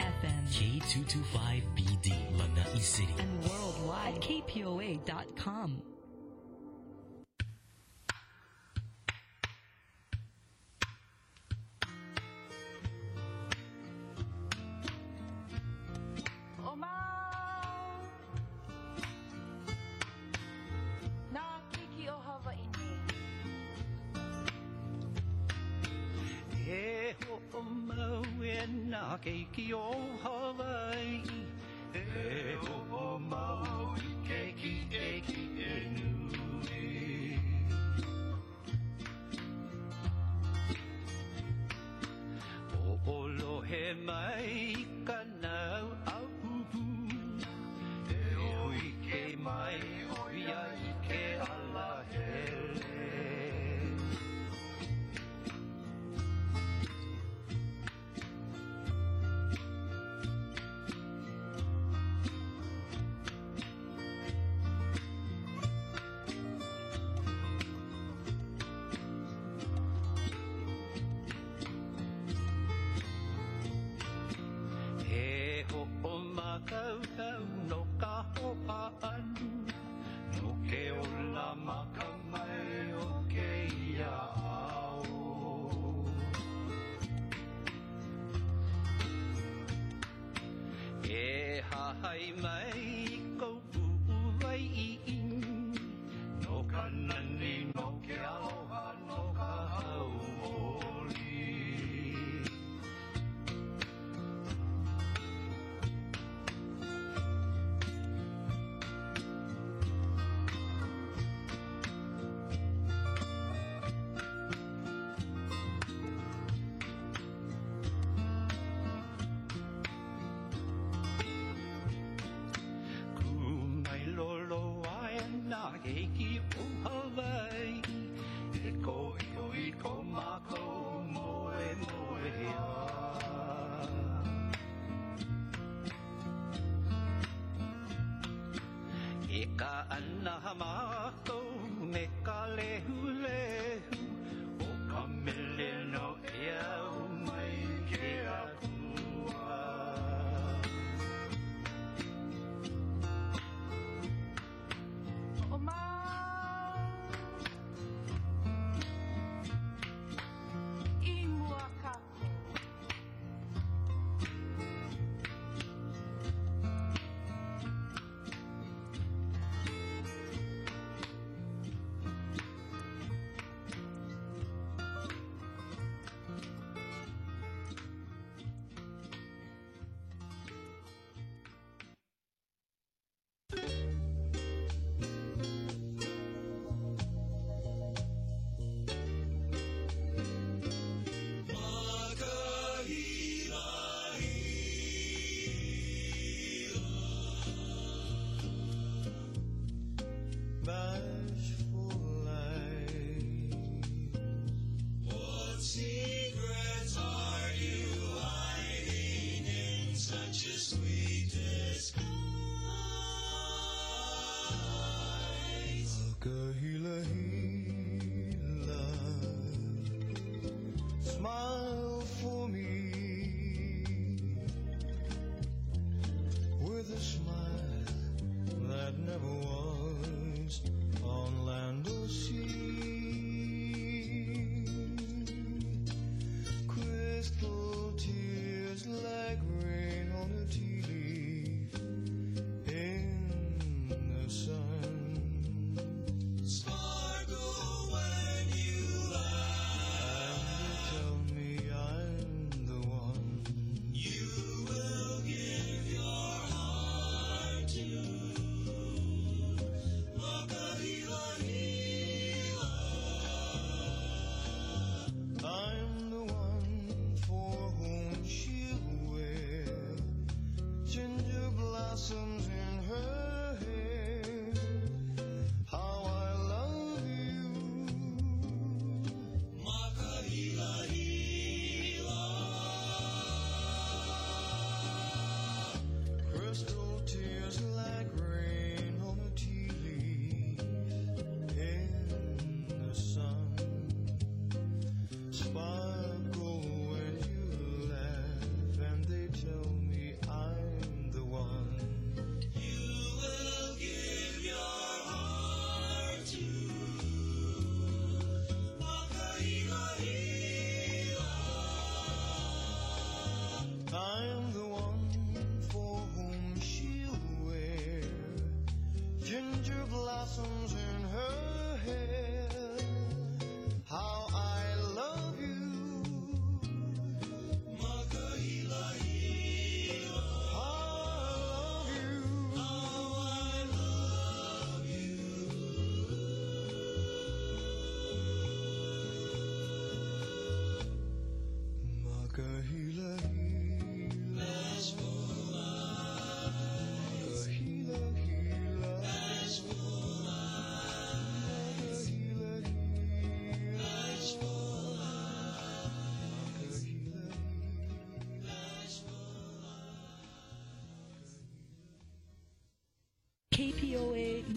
S4: FM.
S18: K225BD, Lanai City.
S4: And worldwide at kpoa.com.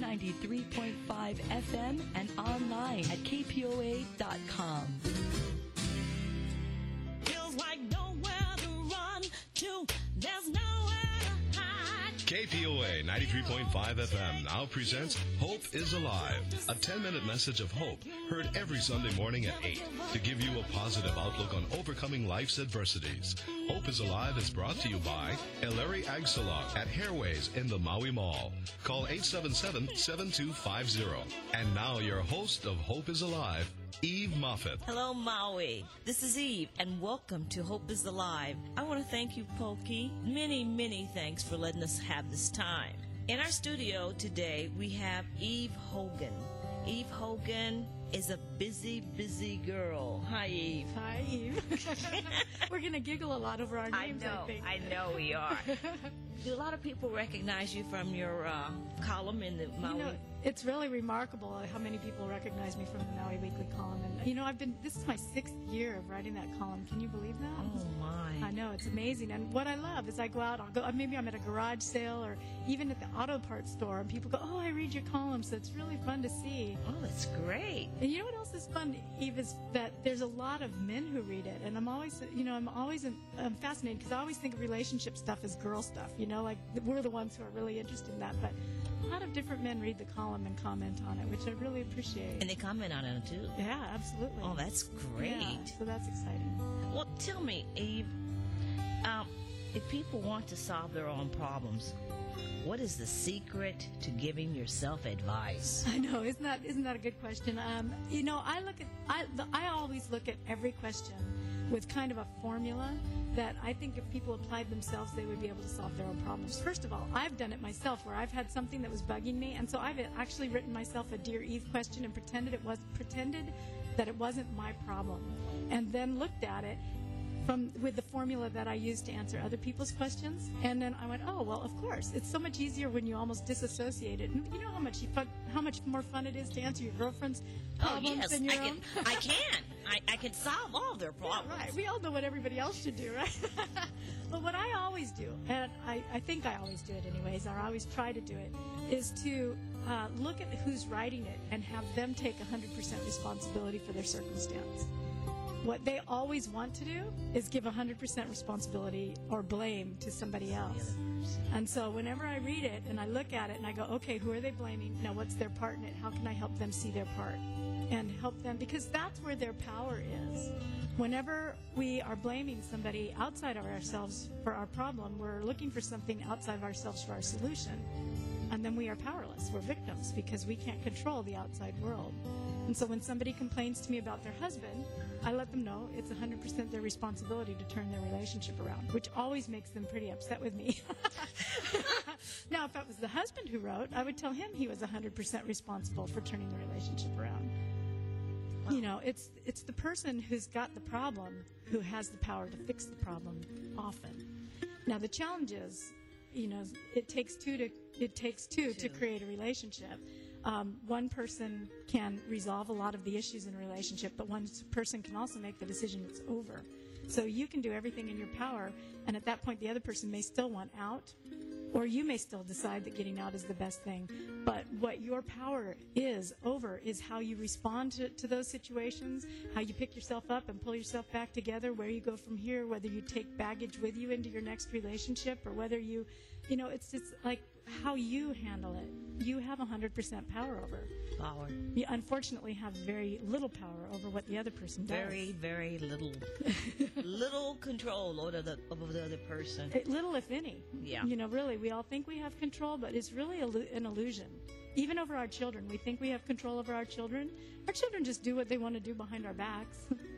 S4: 93.5 FM and online at kpoa.com.
S13: Feels like nowhere to run to. There's nowhere to hide.
S23: KPOA 93.5 FM now presents Hope is Alive, a 10 minute message of hope heard every Sunday morning at 8 to give you a positive outlook on overcoming life's adversities. Hope is Alive is brought to you by Eleri Ag Salon at Hairways in the Maui Mall. Call 877 7250. And now your host of Hope is Alive, Eve Moffat.
S24: Hello, Maui. This is Eve, and welcome to Hope is Alive. I want to thank you, Poki. Many, many thanks for letting us have this time. In our studio today, we have Eve Hogan. Eve Hogan is a busy, busy girl. Hi, Eve.
S25: Hi, Eve. We're going to giggle a lot over our
S24: I
S25: names,
S24: know,
S25: I think.
S24: I know we are. Do a lot of people recognize you from your uh, column in the Maui?
S25: You know, it's really remarkable how many people recognize me from the Maui Weekly column. And you know, I've been this is my sixth year of writing that column. Can you believe that?
S24: Oh my!
S25: I know it's amazing. And what I love is I go out. I'll go. Maybe I'm at a garage sale or even at the auto parts store, and people go, "Oh, I read your column." So it's really fun to see.
S24: Oh, that's great.
S25: And you know what else is fun, Eve, is that there's a lot of men who read it, and I'm always, you know, I'm always um, fascinated because I always think of relationship stuff as girl stuff. You know, like we're the ones who are really interested in that, but. A lot of different men read the column and comment on it, which I really appreciate.
S24: And they comment on it too.
S25: Yeah, absolutely.
S24: Oh, that's great.
S25: Yeah, so that's exciting.
S24: Well, tell me, Eve, um, if people want to solve their own problems, what is the secret to giving yourself advice?
S25: I know, isn't that isn't that a good question? Um, you know, I look at I the, I always look at every question with kind of a formula that I think if people applied themselves, they would be able to solve their own problems. First of all, I've done it myself where I've had something that was bugging me, and so I've actually written myself a Dear Eve question and pretended it was pretended that it wasn't my problem, and then looked at it from with the formula that I use to answer other people's questions. And then I went, oh well, of course, it's so much easier when you almost disassociate it. And you know how much you fun, how much more fun it is to answer your girlfriend's
S24: Oh
S25: problems
S24: yes,
S25: than your
S24: I can.
S25: own.
S24: I can. I, I can solve all their problems.
S25: Right. We all know what everybody else should do, right? but what I always do, and I, I think I always do it anyways, or I always try to do it, is to uh, look at who's writing it and have them take 100% responsibility for their circumstance. What they always want to do is give 100% responsibility or blame to somebody else. And so whenever I read it and I look at it and I go, okay, who are they blaming? Now, what's their part in it? How can I help them see their part? And help them, because that's where their power is. Whenever we are blaming somebody outside of ourselves for our problem, we're looking for something outside of ourselves for our solution. And then we are powerless. We're victims because we can't control the outside world. And so when somebody complains to me about their husband, I let them know it's 100% their responsibility to turn their relationship around, which always makes them pretty upset with me. now, if it was the husband who wrote, I would tell him he was 100% responsible for turning the relationship around. You know, it's it's the person who's got the problem who has the power to fix the problem often. Now the challenge is, you know, it takes two to it takes two, to create a relationship. Um, one person can resolve a lot of the issues in a relationship, but one person can also make the decision it's over. So you can do everything in your power, and at that point, the other person may still want out, or you may still decide that getting out is the best thing. But what your power is over is how you respond to, to those situations, how you pick yourself up and pull yourself back together, where you go from here, whether you take baggage with you into your next relationship, or whether you, you know, it's just like how you handle it. You have 100% power over.
S24: Power.
S25: You unfortunately have very little power over what the other person does.
S24: Very, very little, little control over the over the other person.
S25: Eh, Little, if any.
S24: Yeah.
S25: You know, really, we all think we have control, but it's really an illusion. Even over our children, we think we have control over our children. Our children just do what they want to do behind our backs.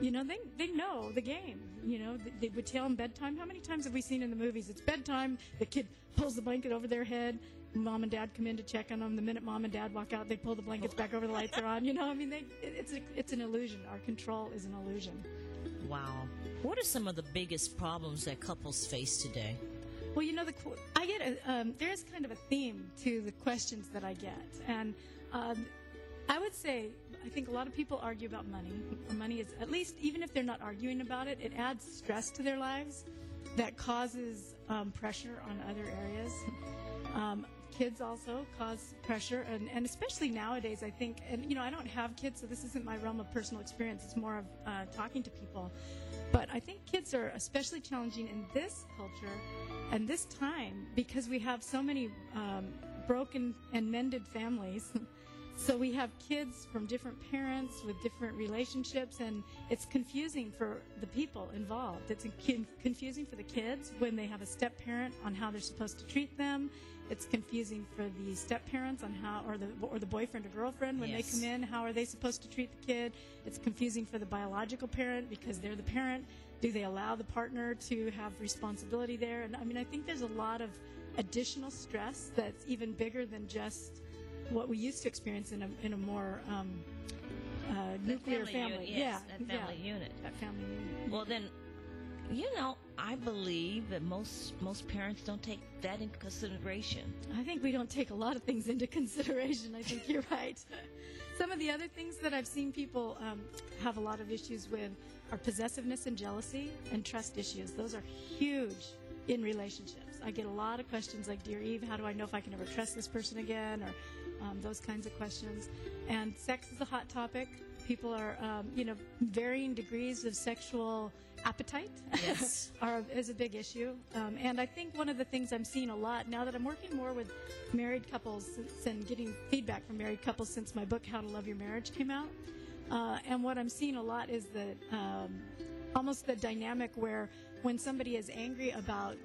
S25: you know, they they know the game. You know, they, they would tell them bedtime. How many times have we seen in the movies? It's bedtime. The kid pulls the blanket over their head. Mom and dad come in to check on them. The minute mom and dad walk out, they pull the blankets back over. The lights are on. You know, I mean, they, it's a, it's an illusion. Our control is an illusion.
S24: Wow. What are some of the biggest problems that couples face today?
S25: Well, you know, the I get a, um, there's kind of a theme to the questions that I get, and um, I would say I think a lot of people argue about money. Money is at least even if they're not arguing about it, it adds stress to their lives that causes um, pressure on other areas. Um, kids also cause pressure, and, and especially nowadays, I think. And you know, I don't have kids, so this isn't my realm of personal experience. It's more of uh, talking to people. But I think kids are especially challenging in this culture and this time because we have so many um, broken and mended families. so we have kids from different parents with different relationships, and it's confusing for the people involved. It's confusing for the kids when they have a step parent on how they're supposed to treat them. It's confusing for the step parents on how, or the or the boyfriend or girlfriend when
S24: Yes.
S25: they come in. How are they supposed to treat the kid? It's confusing for the biological parent because they're the parent. Do they allow the partner to have responsibility there? And I mean, I think there's a lot of additional stress that's even bigger than just what we used to experience in a in a more um, uh, nuclear
S24: family
S25: family.
S24: unit, yes,
S25: yeah,
S24: that family
S25: yeah,
S24: unit.
S25: That family unit.
S24: Well, then, You know, I believe that most most parents don't take that into consideration.
S25: I think we don't take a lot of things into consideration. I think you're right. Some of the other things that I've seen people um, have a lot of issues with are possessiveness and jealousy and trust issues. Those are huge in relationships. I get a lot of questions like, Dear Eve, how do I know if I can ever trust this person again? Or um, those kinds of questions. And sex is a hot topic. People are, um, you know, varying degrees of sexual appetite
S24: Yes.
S25: are, is a big issue. Um, and I think one of the things I'm seeing a lot now that I'm working more with married couples since, and getting feedback from married couples since my book, How to Love Your Marriage, came out. Uh, and what I'm seeing a lot is that um, almost the dynamic where when somebody is angry about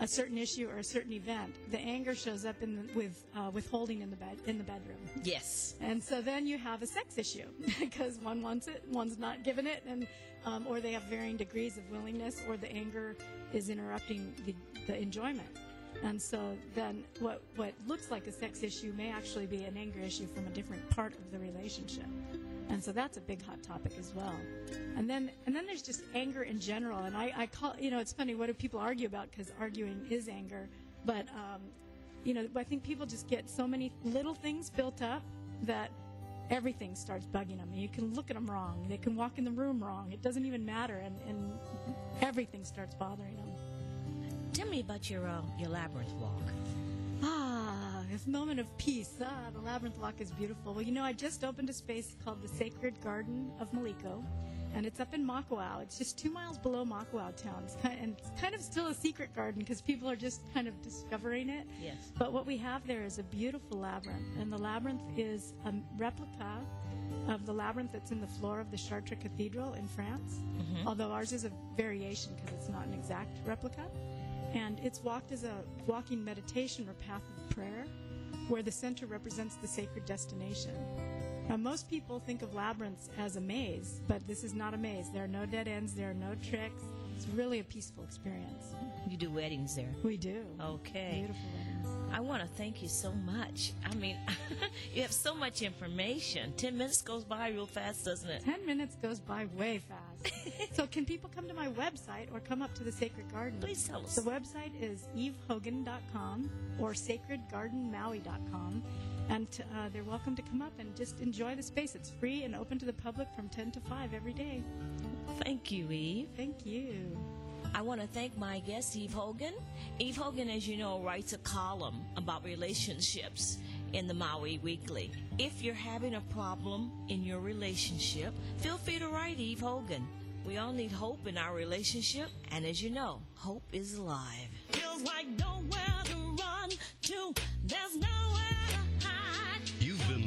S25: a certain issue or a certain event, the anger shows up in the, with uh, withholding in the bed in the bedroom.
S24: Yes.
S25: And so then you have a sex issue because one wants it, one's not given it, and um, or they have varying degrees of willingness, or the anger is interrupting the, the enjoyment. And so then what what looks like a sex issue may actually be an anger issue from a different part of the relationship. And so that's a big hot topic as well. And then and then there's just anger in general. And I, I call you know it's funny what do people argue about because arguing is anger, but um, you know I think people just get so many little things built up that everything starts bugging them. You can look at them wrong. They can walk in the room wrong. It doesn't even matter, and, and everything starts bothering them.
S24: Tell me about your uh, your labyrinth walk.
S25: Ah, this moment of peace. Ah, the labyrinth walk is beautiful. Well, you know, I just opened a space called the Sacred Garden of Maliko, and it's up in Makawao. It's just two miles below Makawao town. It's kind and it's kind of still a secret garden because people are just kind of discovering it.
S24: Yes.
S25: But what we have there is a beautiful labyrinth, and the labyrinth is a replica of the labyrinth that's in the floor of the Chartres Cathedral in France.
S24: Mhm.
S25: Although ours is a variation because it's not an exact replica. And it's walked as a walking meditation or path of prayer, where the center represents the sacred destination. Now, most people think of labyrinths as a maze, but this is not a maze. There are no dead ends, there are no tricks. It's really a peaceful experience.
S24: You do weddings there.
S25: We do.
S24: Okay.
S25: Beautiful weddings.
S24: I want to thank you so much. I mean, you have so much information. Ten minutes goes by real fast, doesn't it?
S25: Ten minutes goes by way fast. so, can people come to my website or come up to the Sacred Garden?
S24: Please tell us.
S25: The website is evehogan.com or sacredgardenmaui.com. And uh, they're welcome to come up and just enjoy the space. It's free and open to the public from 10 to 5 every day.
S24: Thank you, Eve.
S25: Thank you.
S24: I want to thank my guest, Eve Hogan. Eve Hogan, as you know, writes a column about relationships in the Maui Weekly. If you're having a problem in your relationship, feel free to write Eve Hogan. We all need hope in our relationship, and as you know, hope is alive. Feels like nowhere to run to, there's nowhere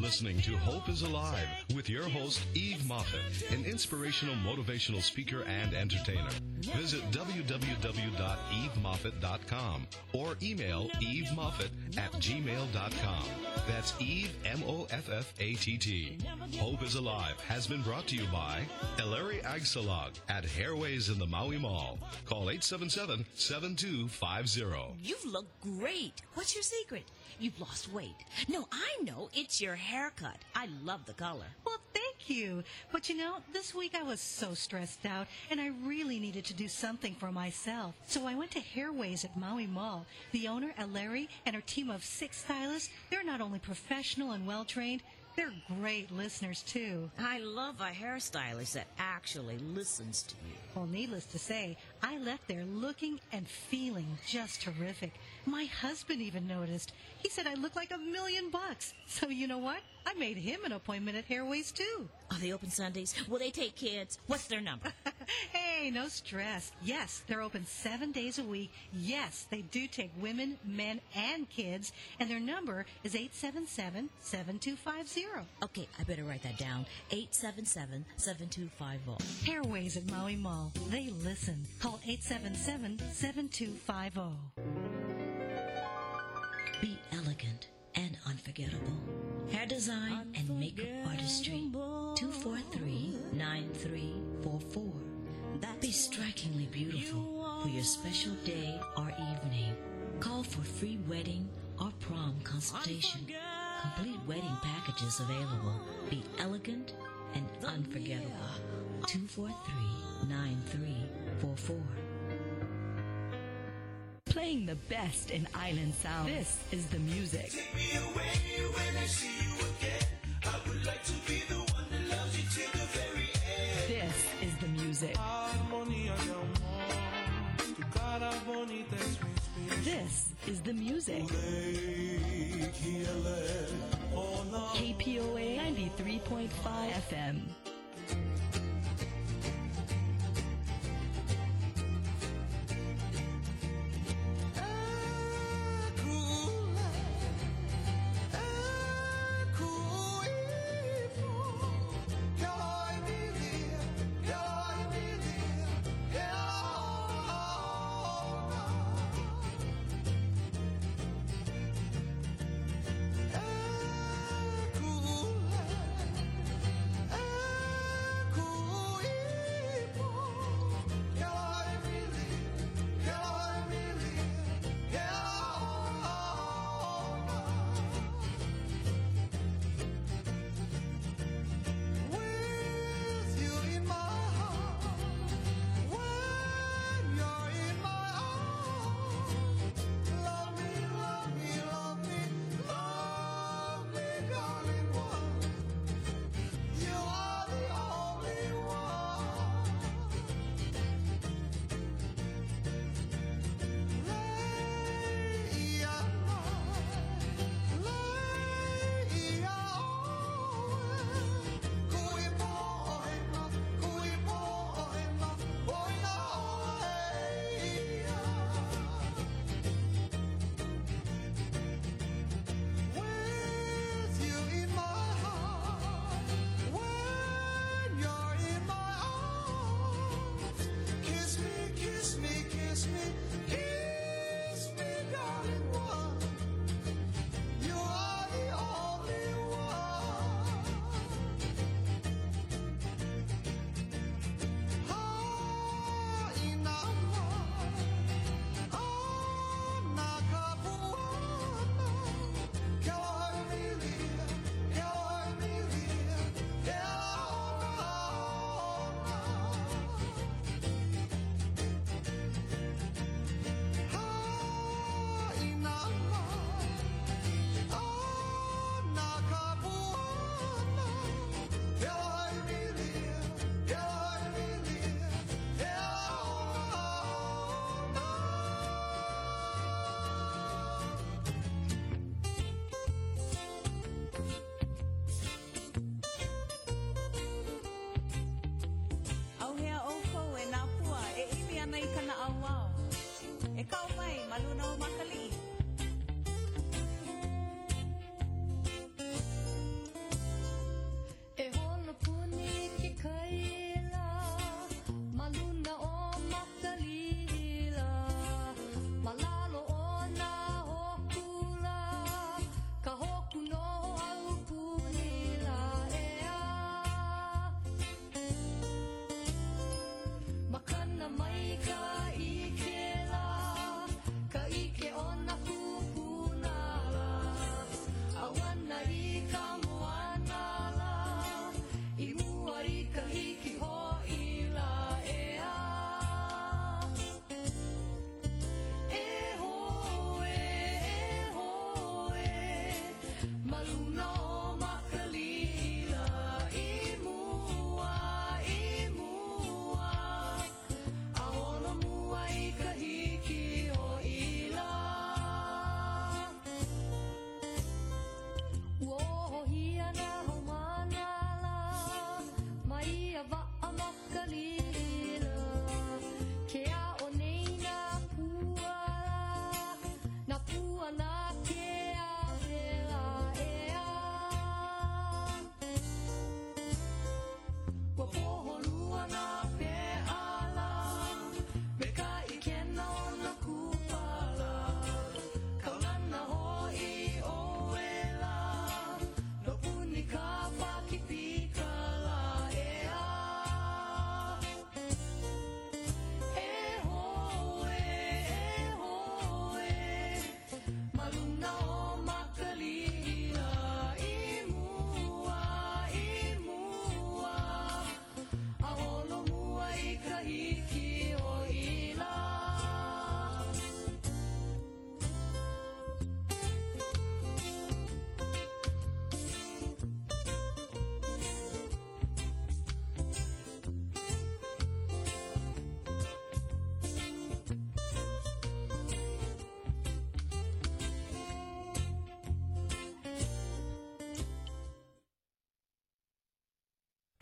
S23: listening to Hope is Alive with your host, Eve Moffat, an inspirational motivational speaker and entertainer. Visit www.evemoffat.com or email evemoffat at gmail.com. That's Eve, M-O-F-F-A-T-T. Hope is Alive has been brought to you by Ellery Agsalog at Hairways in the Maui Mall. Call 877-7250.
S24: You look great. What's your secret? You've lost weight. No, I know. It's your haircut. I love the color.
S7: Well, thank you. But you know, this week I was so stressed out and I really needed to do something for myself. So I went to Hairways at Maui Mall. The owner, Larry, and her team of six stylists, they're not only professional and well trained, they're great listeners too.
S24: I love a hairstylist that actually listens to you.
S7: Well, needless to say, I left there looking and feeling just terrific. My husband even noticed. He said I look like a million bucks. So you know what? I made him an appointment at Hairways too.
S24: Are they open Sundays? Will they take kids? What's their number?
S7: Hey, no stress. Yes, they're open seven days a week. Yes, they do take women, men, and kids. And their number is 877-7250.
S24: Okay, I better write that down. 877-7250.
S7: Hairways at Maui Mall. They listen. Call 877-7250.
S24: Elegant and unforgettable. Hair design and makeup artistry. 243-9344. Be strikingly beautiful for your special day or evening. Call for free wedding or prom consultation. Complete wedding packages available. Be elegant and unforgettable.
S13: 243-9344. Playing the best in island sound. This is the music.
S4: Take me away when I see you again. I would like to be the one that loves you till the very end.
S13: This is the music. This is the music. KPOA 93.5 FM.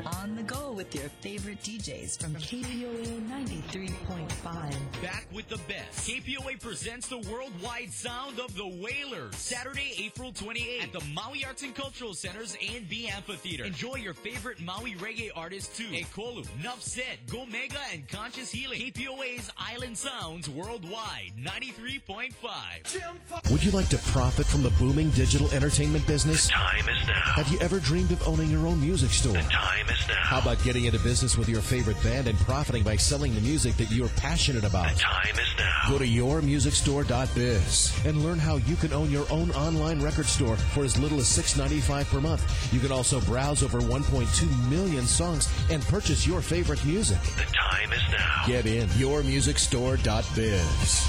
S4: On the go with your favorite DJs from KPOA 93.5.
S18: Back with the best. KPOA presents the worldwide sound of the Wailers. Saturday, April 28th at the Maui Arts and Cultural Center's A&B Amphitheater. Enjoy your favorite Maui reggae artists too. Ekolu, Nuff Sed, Go Mega, and Conscious Healing. KPOA's Island Sounds worldwide. 93.5.
S12: Would you like to profit from the booming digital entertainment business?
S2: Time is now.
S12: Have you ever dreamed of owning your own music store?
S2: The Time is now.
S12: How about getting into business with your favorite band and profiting by selling the music that you're passionate about?
S2: The time is now.
S12: Go to yourmusicstore.biz and learn how you can own your own online record store for as little as $6.95 per month. You can also browse over 1.2 million songs and purchase your favorite music.
S2: The time is now.
S12: Get in yourmusicstore.biz.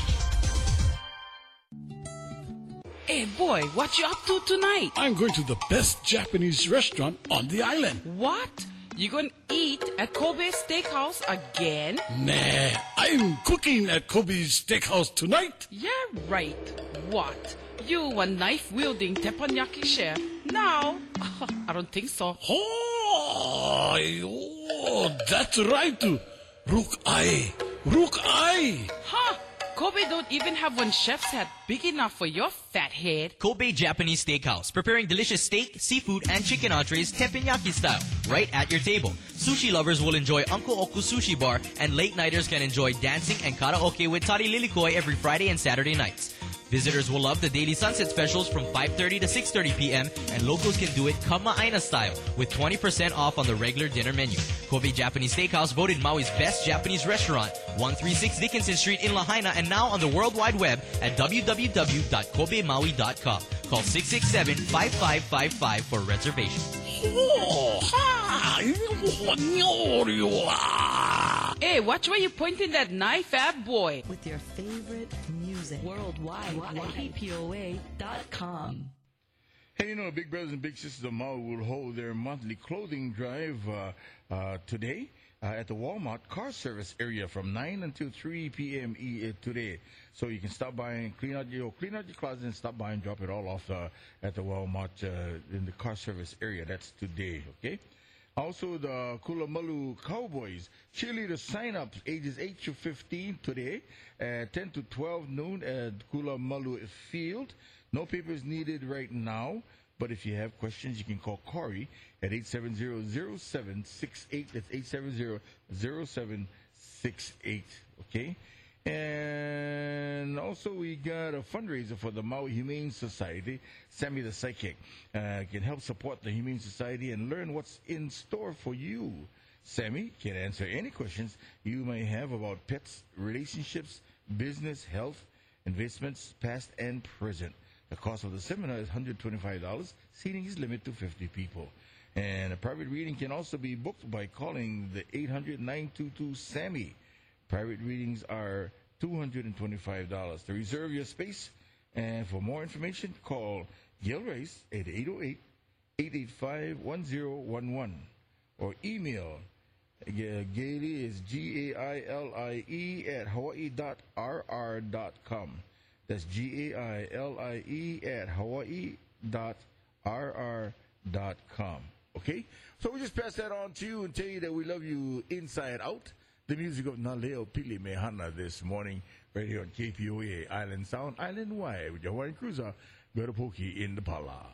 S1: Hey boy, what you up to tonight?
S26: I'm going to the best Japanese restaurant on the island.
S1: What? You gonna eat at Kobe Steakhouse again?
S26: Nah, I'm cooking at Kobe Steakhouse tonight.
S1: Yeah, right. What? You a knife wielding teppanyaki chef? No, I don't think so.
S26: Oh, oh that's right. Rook Eye. Rook Eye.
S1: Huh? Kobe don't even have one chef's hat big enough for your fat head.
S18: Kobe Japanese Steakhouse, preparing delicious steak, seafood, and chicken entrees teppanyaki style, right at your table. Sushi lovers will enjoy Uncle Oku Sushi Bar, and late nighters can enjoy dancing and karaoke with Tari Lilikoi every Friday and Saturday nights. Visitors will love the daily sunset specials from 5.30 to 6.30 p.m. and locals can do it Kamaaina style with 20% off on the regular dinner menu. Kobe Japanese Steakhouse voted Maui's best Japanese restaurant, 136 Dickinson Street in Lahaina and now on the World Wide Web at www.kobemaui.com. Call 667-5555 for reservations.
S26: Oh, Hi.
S1: Hey, watch where you pointing that knife at, boy.
S4: With your favorite music worldwide at KPOA.com.
S6: Hey, you know, Big Brothers and Big Sisters of Maui will hold their monthly clothing drive uh, uh, today uh, at the Walmart car service area from 9 until 3 p.m. E- uh, today. So you can stop by and clean out your clean out your closet and stop by and drop it all off uh, at the Walmart uh, in the car service area. That's today, okay? Also, the Kulamalu Cowboys cheerleader sign-ups ages 8 to 15 today at 10 to 12 noon at Kulamalu Field. No papers needed right now, but if you have questions, you can call Corey at 870-0768. That's 870-0768, okay? And also, we got a fundraiser for the Maui Humane Society. Sammy the Psychic uh, can help support the Humane Society and learn what's in store for you. Sammy can answer any questions you may have about pets, relationships, business, health, investments, past and present. The cost of the seminar is $125. Seating is limited to 50 people. And a private reading can also be booked by calling the 800 922 SAMMY. Private readings are $225 to reserve your space. And for more information, call Gail Race at 808 885 1011 or email Ga- Gailey is G A I L I E at hawaii.rr.com. That's G A I L I E at hawaii.rr.com. Okay? So we just pass that on to you and tell you that we love you inside out. The music of Naleo Pili Mehana this morning, right here on KPOA Island Sound, Island Wide, with your Hawaiian Cruiser, Poki in the Pala.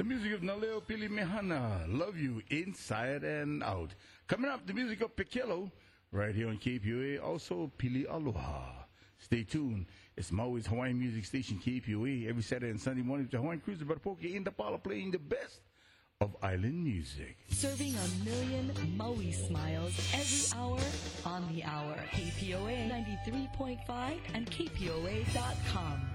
S6: The music of Naleo Pili Mehana, Love You Inside and Out. Coming up, the music of Pekelo, right here on KPOA, also Pili Aloha. Stay tuned. It's Maui's Hawaiian music station, KPOA, every Saturday and Sunday morning the Hawaiian Cruiser Barapoke in the parlor playing the best of island music.
S4: Serving a million Maui smiles every hour on the hour. KPOA 93.5 and KPOA.com.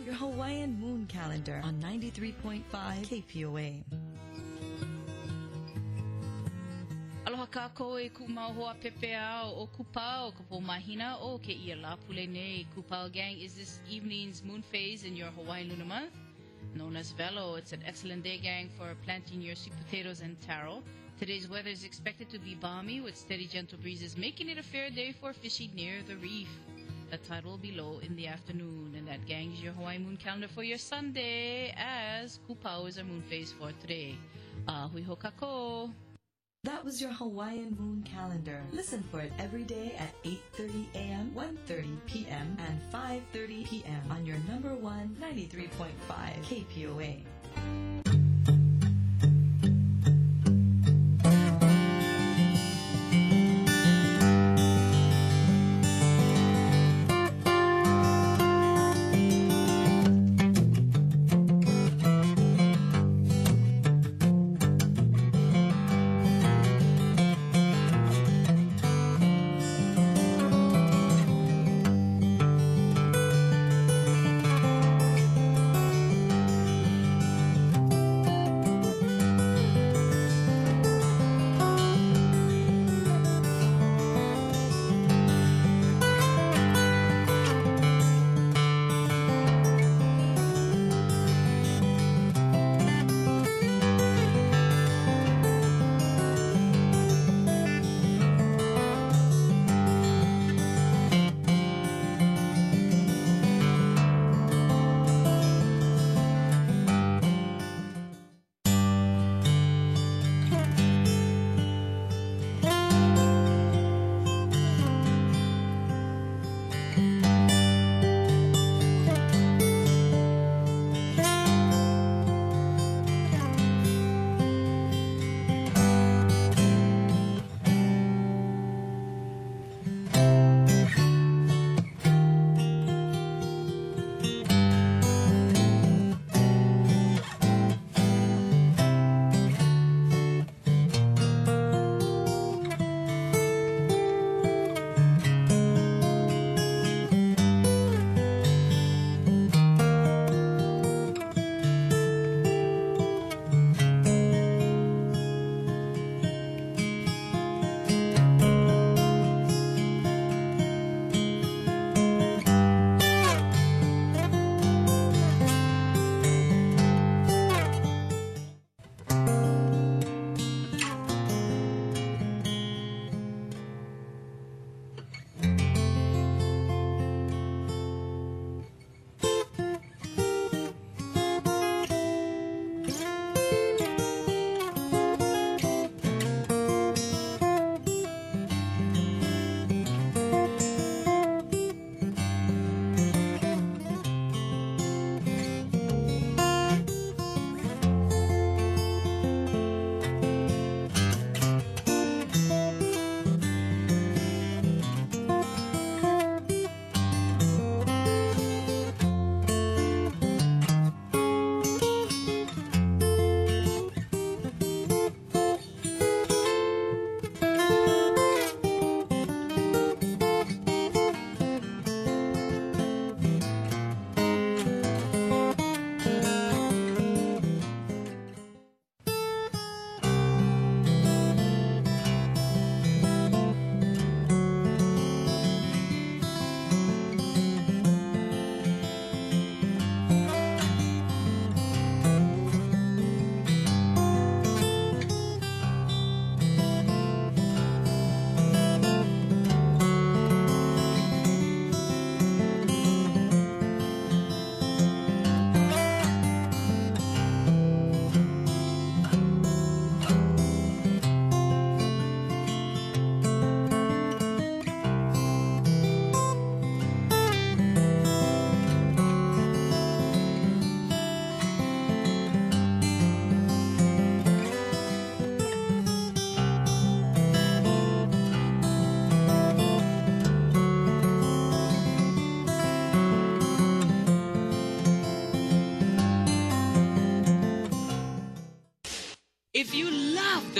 S4: your Hawaiian moon calendar on 93.5 KPOA.
S27: Aloha kako e ku hoa pepea o kupao ka mahina o ke ia la pule nei. Kupao Gang is this evening's moon phase in your Hawaiian lunar month. Known as Velo, it's an excellent day gang for planting your sweet potatoes and taro. Today's weather is expected to be balmy with steady gentle breezes, making it a fair day for fishing near the reef. The tide will be low in the afternoon, that gang is your Hawaiian moon calendar for your Sunday, as Kupao is our moon phase for today. Ahui hokako.
S4: That was your Hawaiian moon calendar. Listen for it every day at 8:30 a.m., 1:30 p.m., and 5:30 p.m. on your number one 93.5 KPOA.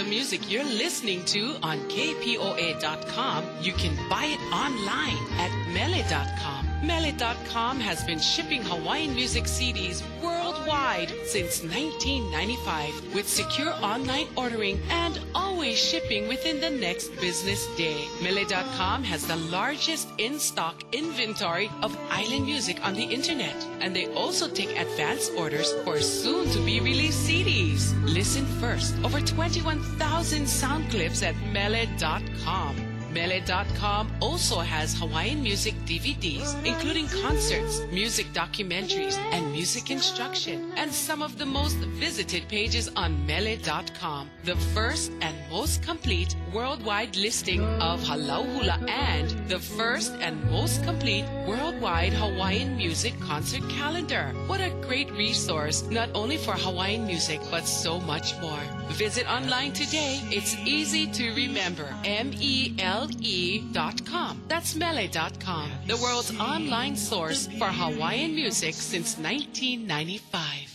S1: The music you're listening to on KPOA.com, you can buy it online at Mele.com. Mele.com has been shipping Hawaiian music CDs worldwide since 1995 with secure online ordering and always shipping within the next business day. Mele.com has the largest in-stock inventory of island music on the internet and they also take advance orders for soon to be released CDs. Listen first. Over 21,000 sound clips at Mele.com. Mele.com also has Hawaiian music DVDs, including concerts, music documentaries, and music instruction, and some of the most visited pages on Mele.com. The first and most complete worldwide listing of Halau Hula and the first and most complete worldwide Hawaiian music concert calendar. What a great resource, not only for Hawaiian music, but so much more. Visit online today. It's easy to remember. M-E-L-E dot com. That's Mele dot com, the world's online source for Hawaiian music since 1995.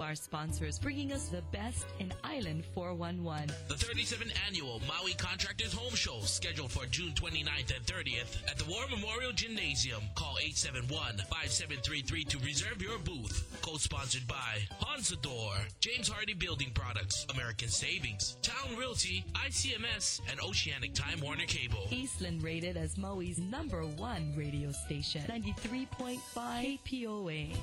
S4: Our sponsors bringing us the best in Island 411.
S22: The 37th annual Maui Contractors Home Show scheduled for June 29th and 30th at the War Memorial Gymnasium. Call 871-5733 to reserve your booth. Co-sponsored by Ponsador, James Hardie Building Products, American Savings, Town Realty, ICMS, and Oceanic Time Warner Cable.
S4: Eastland rated as Maui's number one radio station. 93.5 KPOA.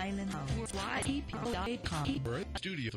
S4: Island.
S23: Studio.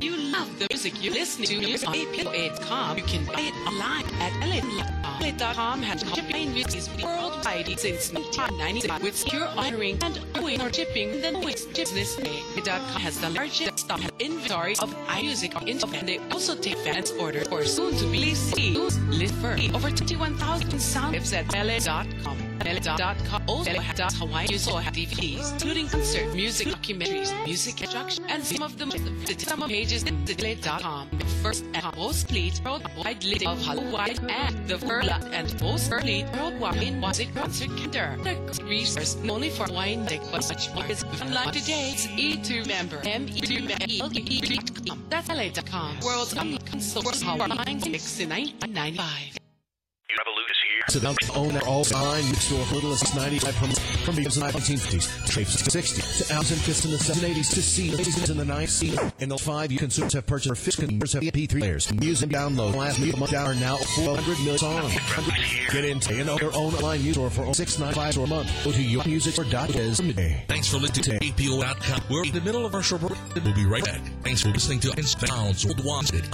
S1: You love the music you're listening to music on APO8.com. You can buy it online at LA.com. has shipping music worldwide since 1996 with secure ordering and always shipping the lowest business day. LA.com has the largest stock inventory of iMusic on internet. And they also take fans orders for soon to be CDs. List for over 21,000 sound clips at LA.com. Has Hawaii also have DVDs, including concert, music documentaries, music instruction, and some of the summer pages in. The first and most complete worldwide list of Hawaii and the first and most complete worldwide music concert calendar. The resource not only for Hawaii music but much more is unlike today's E2 member M-E-2-M-E-com. That's LA.com. World's console Hawaii music in 1995.
S3: So now own our all music store for little as 695 per month from the 1950s to tapes to 60 to albums and discs in the 780s to the 80s in the 90s. In the five, you consumers have purchased or fiscal years have MP3 players. Music download last music month hour now 400 million songs. Get into and own your own online music store for 695 per month. Go to yourmusicstore.biz today.
S28: Thanks for listening to APO.com. We're in the middle of our show. We'll be right back. Thanks for listening to Sounds Worldwide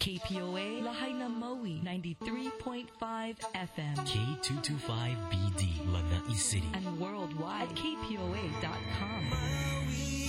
S29: KPOA Lahaina Maui 93.5 FM
S30: K225BD Lanai City.
S29: And worldwide at kpoa.com
S17: Maui.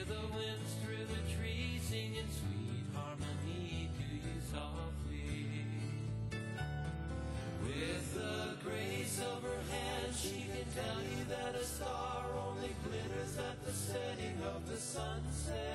S17: Hear the winds through the trees singing sweet harmony to you softly. With the grace of her hand, she can tell you that a star only glitters at the setting of the sunset.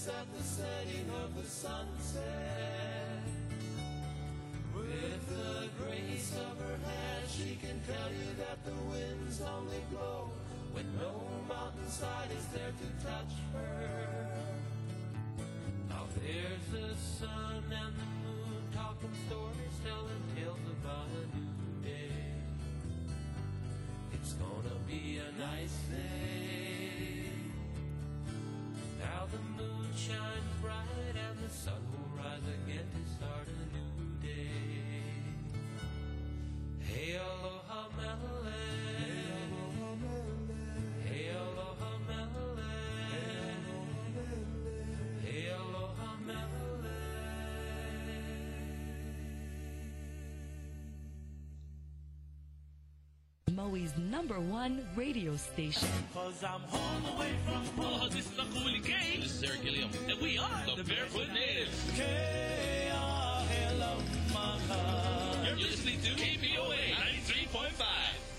S17: Glitters at the setting of the sunset. With the grace of her hand, she can tell you that the winds only blow when no mountainside is there to touch her. Now there's the sun and the moon talking stories, telling tales about a new day. It's gonna be a nice day. Now the moon shines bright and the sun will rise again to start a new day. Hey, aloha mele.
S4: Maui's number one radio station.
S17: Cause I'm home away from home.
S21: Oh, this is Uncle Willie K. This is Eric Gilliom. And we are the, Barefoot Natives. You're listening to KPOA 93.5.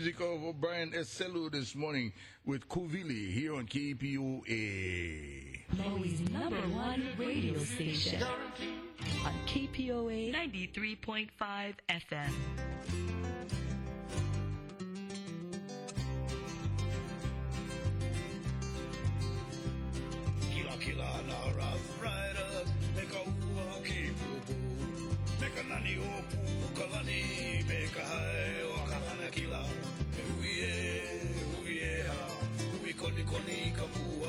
S6: music of O'Brien Eselu this morning with Kuvili here on KPOA.
S4: Maui's number one radio station.
S16: on KPOA 93.5 FM.
S4: Kila kila na Rough Rider Meka ua ki pupu Meka nani o pu kalani Meka hai o kalana kila col, con i
S16: capur.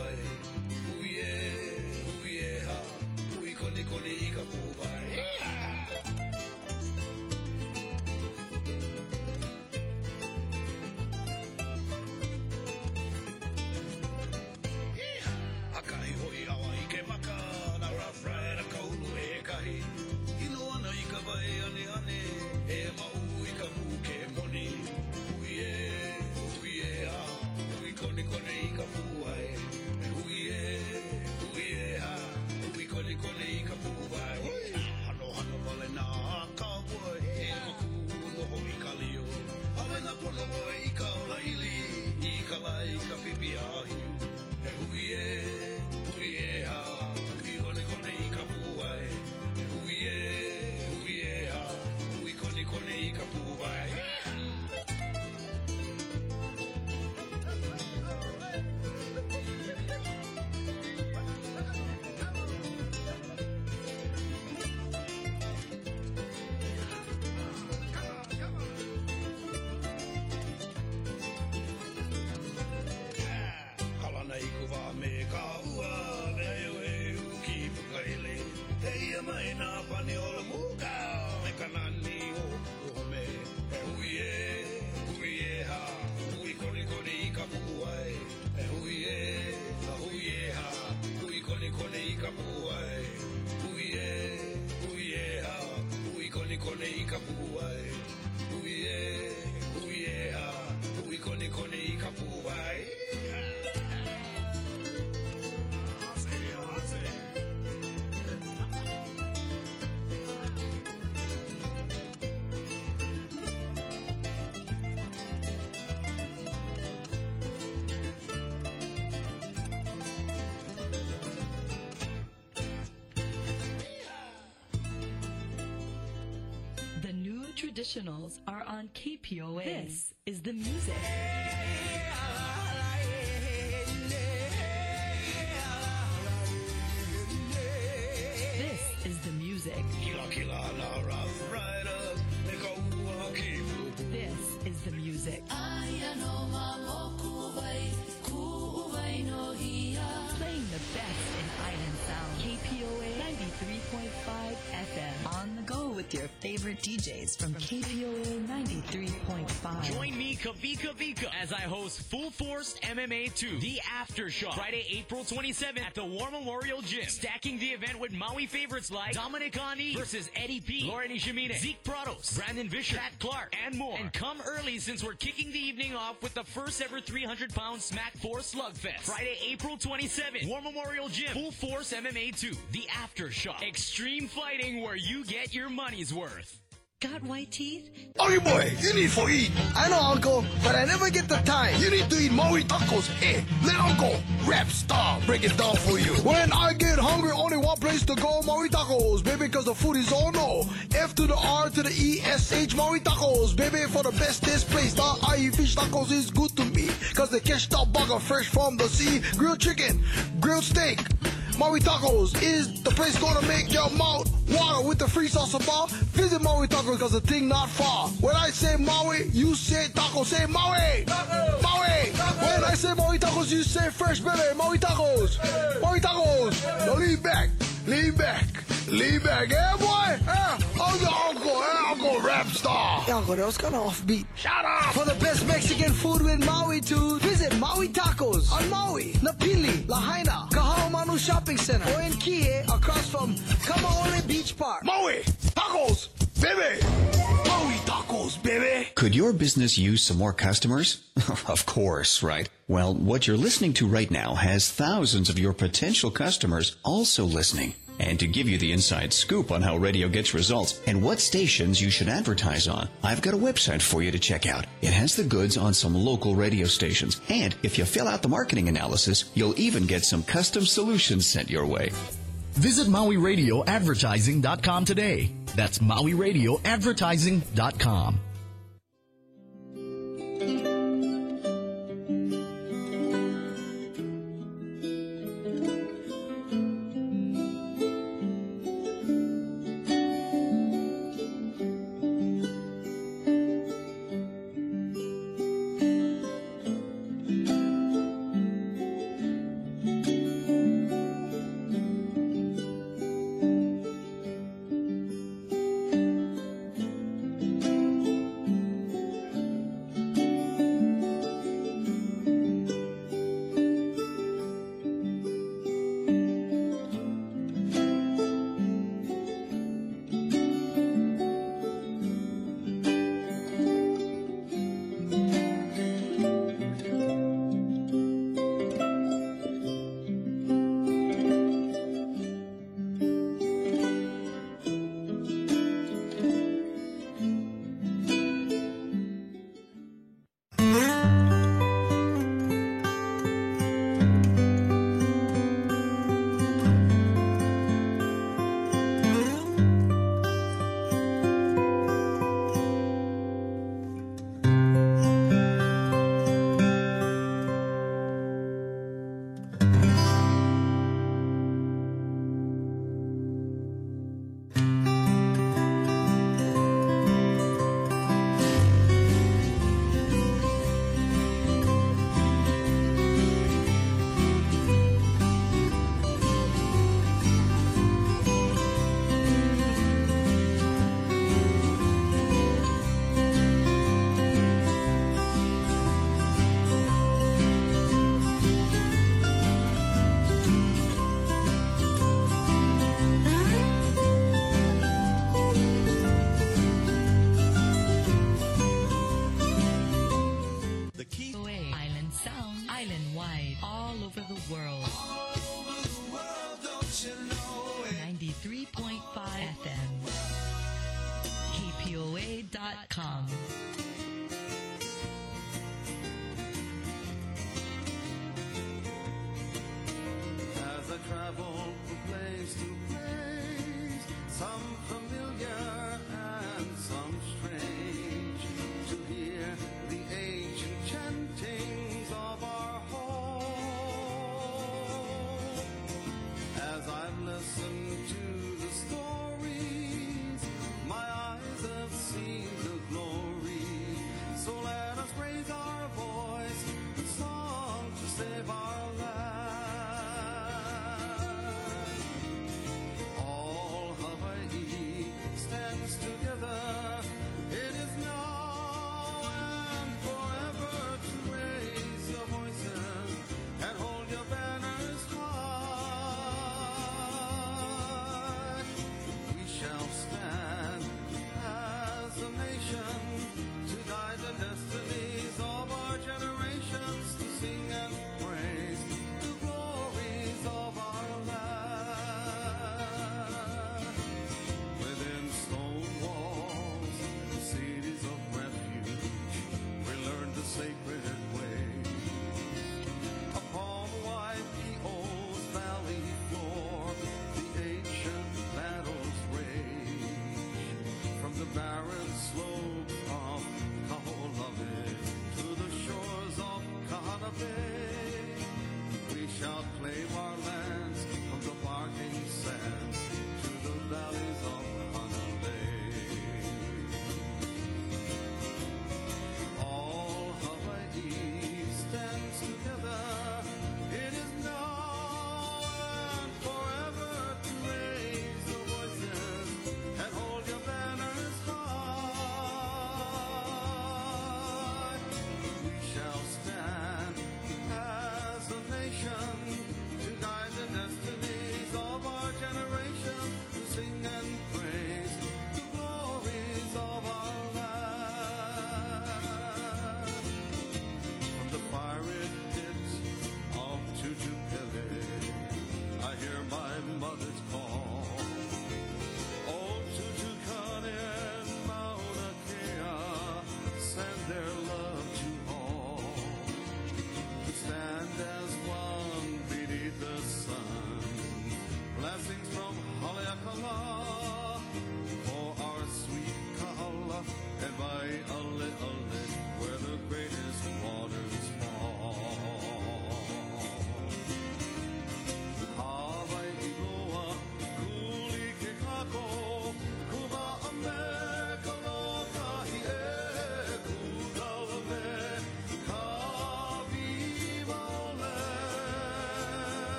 S16: Traditionals are on KPOA. This is the music. This is the music.
S4: Kila kila na Rough Rider Me ka ua ki pupu
S16: This is the music. DJs from KPOA 93.5.
S31: Join me, Kavika Vika, as I host Full Force MMA 2, The Aftershock, Friday, April 27th at the War Memorial Gym. Stacking the event with Maui favorites like Dominic Ani versus Eddie P, Lauren Ishimine, Zeke Prados, Brandon Vischer, Pat Clark, and more. And come early since we're kicking the evening off with the first ever 300 pound Smack 4 Slugfest. Friday, April 27th, War Memorial Gym, Full Force MMA 2, The Aftershock. Extreme fighting where you get your money's worth.
S32: Got white teeth?
S8: Hey boy, you need for eat. I know, Uncle, but I never get the time. You need to eat Maui tacos. Hey, let Uncle Rap Star break it down for you. When I get hungry, only one place to go, Maui tacos, baby, because the food is all no. F to the R to the E S H Maui tacos, baby, for the best taste place. The IE fish tacos is good to me, because they catch the bugger fresh from the sea. Grilled chicken, grilled steak. Maui Tacos is the place gonna make your mouth water with the free salsa bar. Visit Maui Tacos because the thing not far. When I say Maui, you say taco. Say Maui! Maui! When I say Maui Tacos, you say fresh baby. Maui Tacos! Maui Tacos! Now lean back, lean back, lean back. Yeah, boy! Yeah! Oh, your uncle, yeah, Uncle Rap Star! Yeah, uncle, that was kind of offbeat. Shut up! For the best Mexican food with Maui, dude, visit Maui Tacos on Maui, Napili, Lahaina, Kahao Shopping Center, or in Kihei, across from Kamaole Beach Park. Maui Tacos, baby! Maui Tacos, baby!
S11: Could your business use some more customers? of course, right? Well, what you're listening to right now has thousands of your potential customers also listening. And to give you the inside scoop on how radio gets results and what stations you should advertise on, I've got a website for you to check out. It has the goods on some local radio stations. And if you fill out the marketing analysis, you'll even get some custom solutions sent your way.
S33: Visit MauiRadioAdvertising.com today. That's MauiRadioAdvertising.com.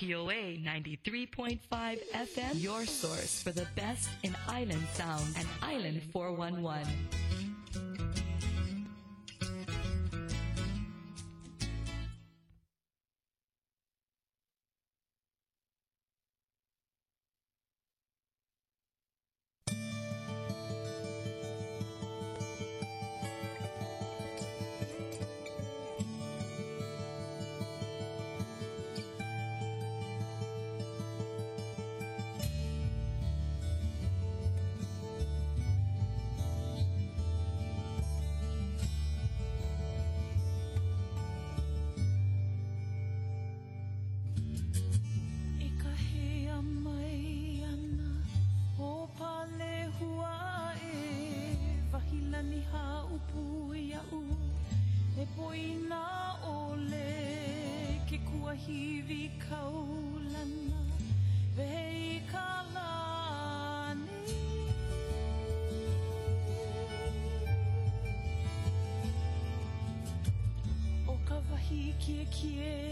S34: KPOA 93.5 FM,
S4: your source for the best in island sound and Island 411.
S35: Wahi kie kie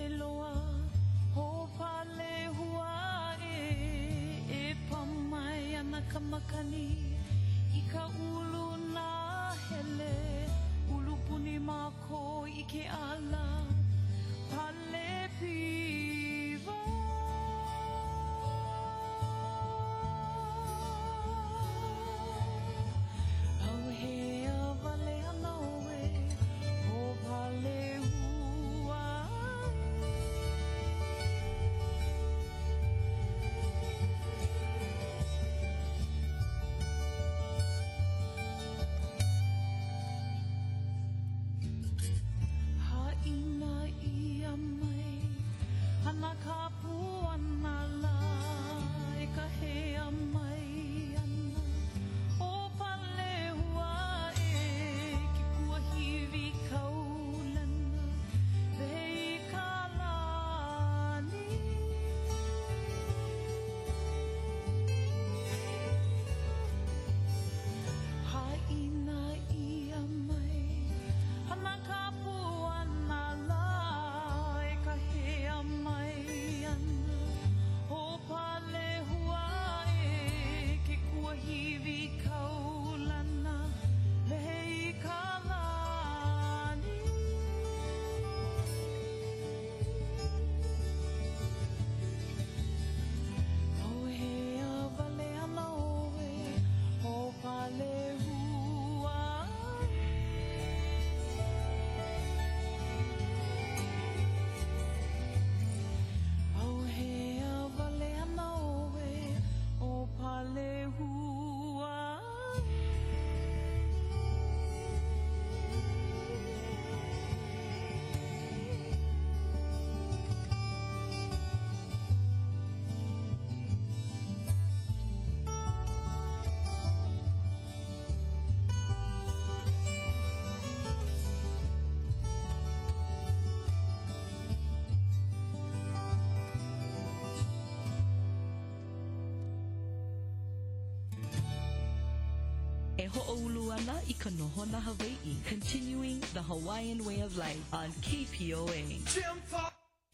S35: E i ka
S4: nohona Hawaii, continuing the Hawaiian way of life on KPOA.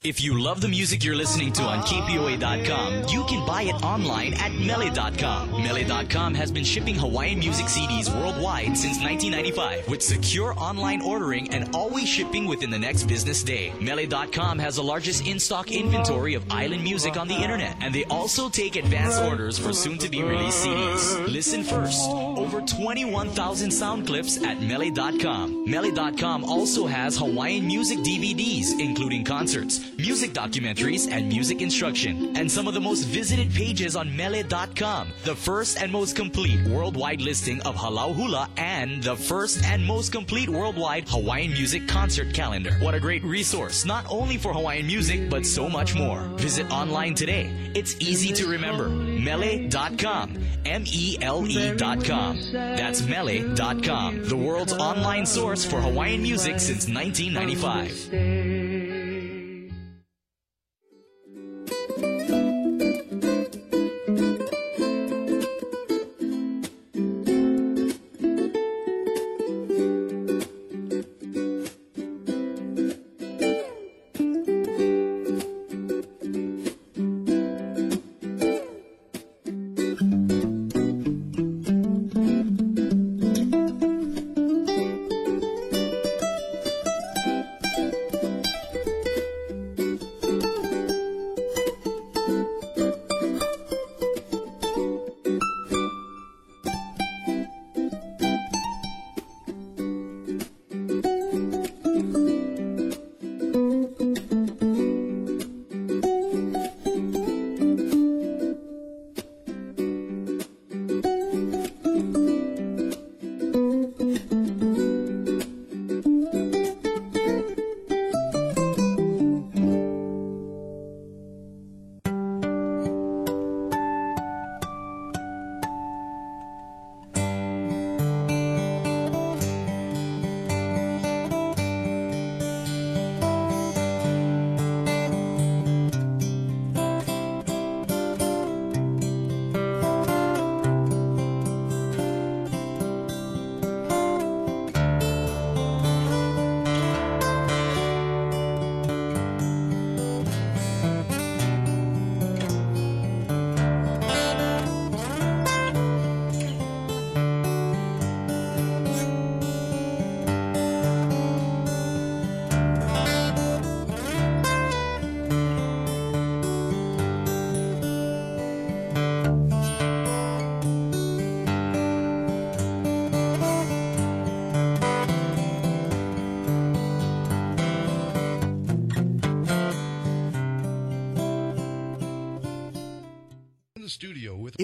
S18: If you love the music you're listening to on KPOA.com, you can buy it online at Mele.com. Mele.com has been shipping Hawaiian music CDs worldwide since 1995 with secure online ordering and always shipping within the next business day. Mele.com has the largest in-stock inventory of island music on the internet, and they also take advance orders for soon-to-be released CDs. Listen first. Over 21,000 sound clips at Mele.com. Mele.com also has Hawaiian music DVDs, including concerts, music documentaries, and music instruction. And some of the most visited pages on Mele.com. The first and most complete worldwide listing of Halau Hula and the first and most complete worldwide Hawaiian music concert calendar. What a great resource, not only for Hawaiian music, but so much more. Visit online today. It's easy to remember. Mele.com. M-E-L-E.com. That's Mele.com. The world's online source for Hawaiian music since 1995.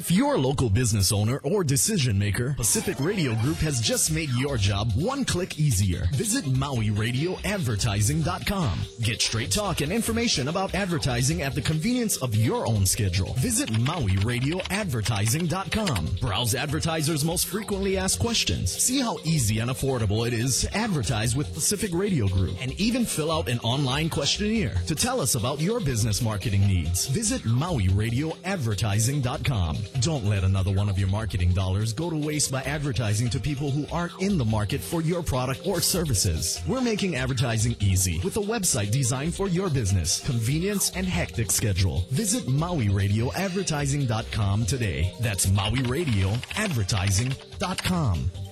S12: If you're a local business owner or decision maker, Pacific Radio Group has just made your job one click easier. Visit MauiRadioAdvertising.com. Get straight talk and information about advertising at the convenience of your own schedule. Visit MauiRadioAdvertising.com. Browse advertisers' most frequently asked questions. See how easy and affordable it is to advertise with Pacific Radio Group and even fill out an online questionnaire to tell us about your business marketing needs. Visit MauiRadioAdvertising.com. Don't let another one of your marketing dollars go to waste by advertising to people who aren't in the market for your product or services. We're making advertising easy with a website designed for your business, convenience, and hectic schedule. Visit MauiRadioAdvertising.com today. That's MauiRadioAdvertising.com.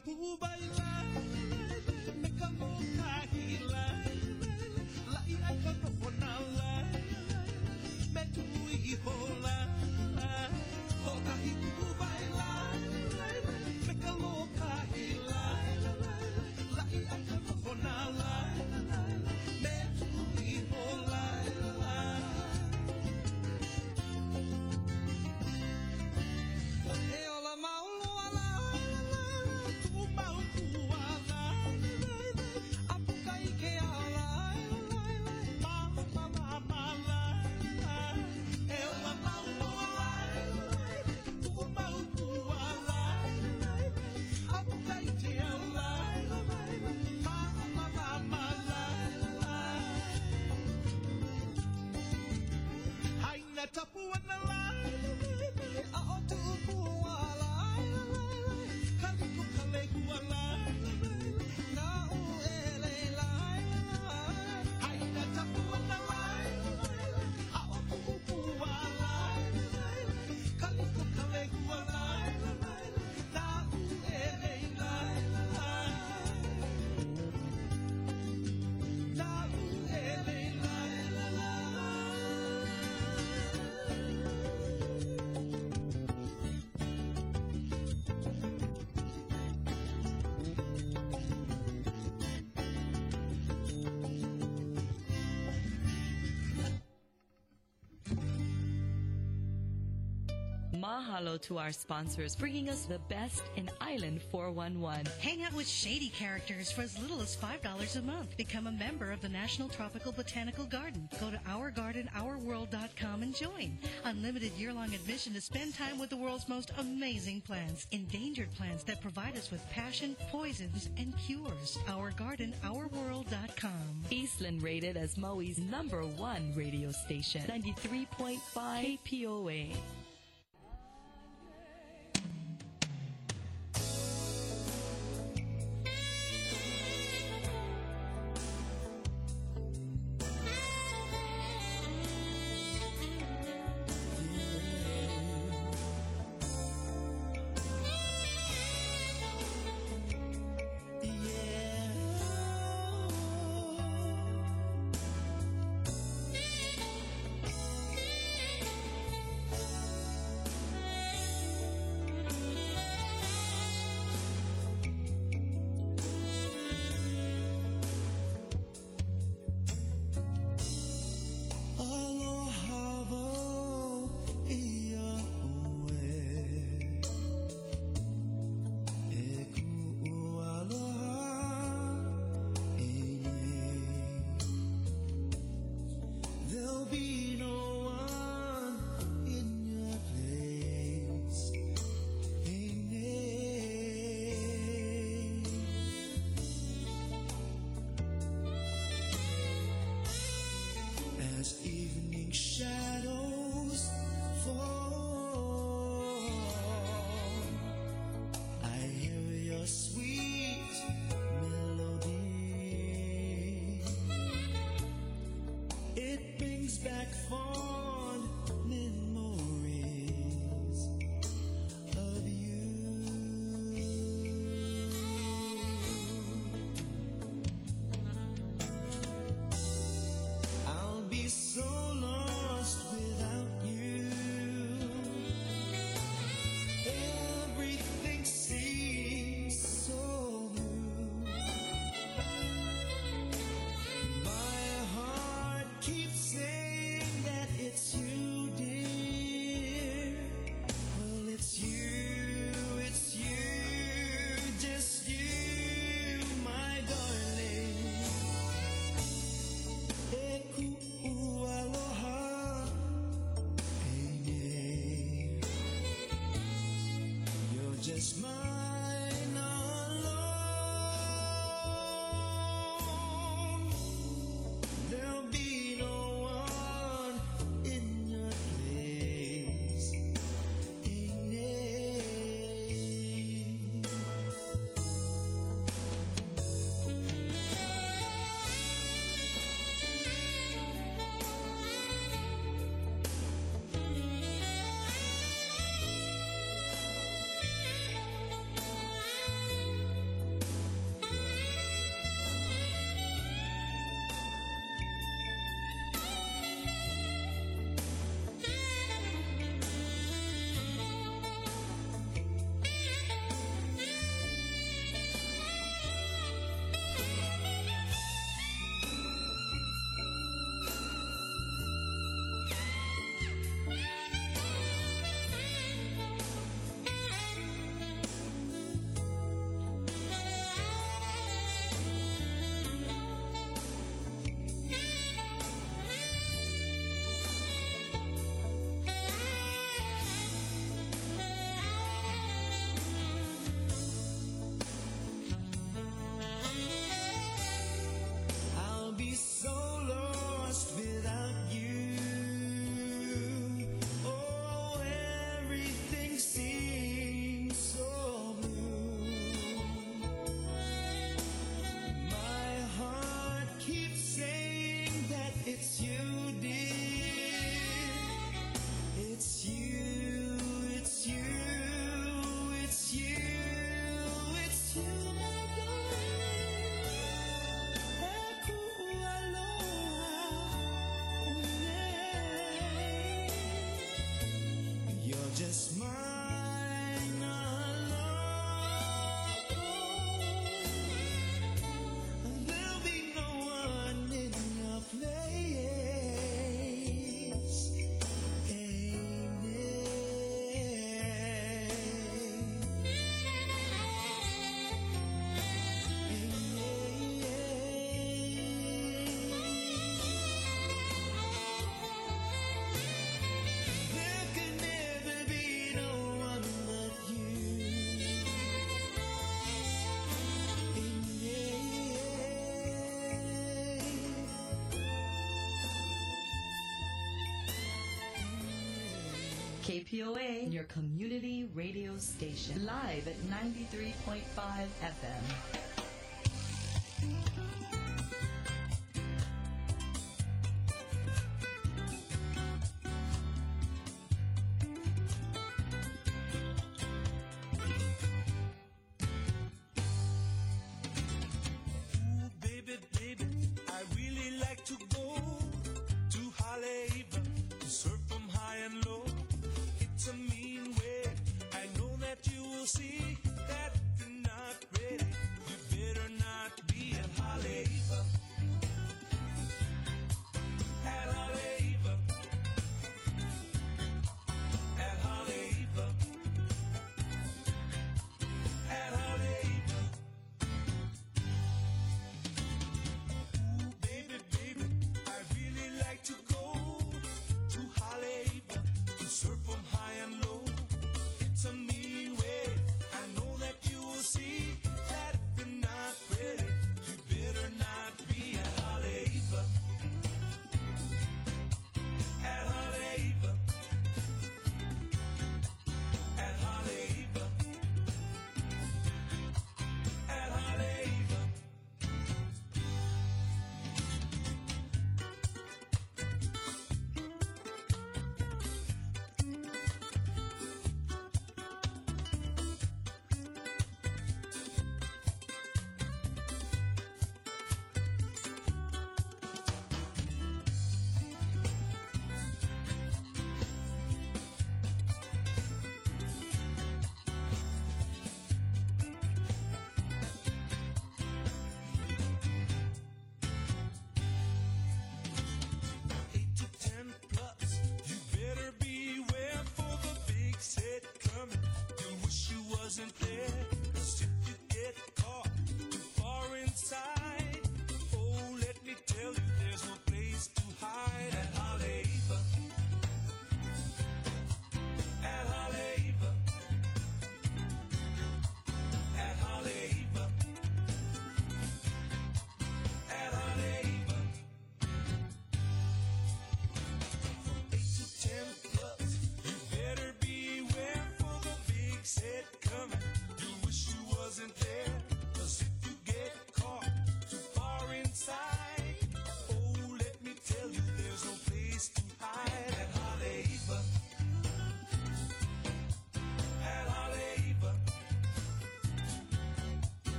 S21: Kahi
S15: Mahalo to our sponsors, bringing us the best in Island 411.
S32: Hang out with shady characters for as little as $5 a month. Become a member of the National Tropical Botanical Garden. Go to ourgardenOurWorld.com and join. Unlimited year-long admission to spend time with the world's most amazing plants. Endangered plants that provide us with passion, poisons, and cures. OurGardenOurWorld.com.
S15: Eastlan rated as Maui's number one radio station, 93.5 KPOA.
S36: KPOA, your community radio station, live at 93.5 FM.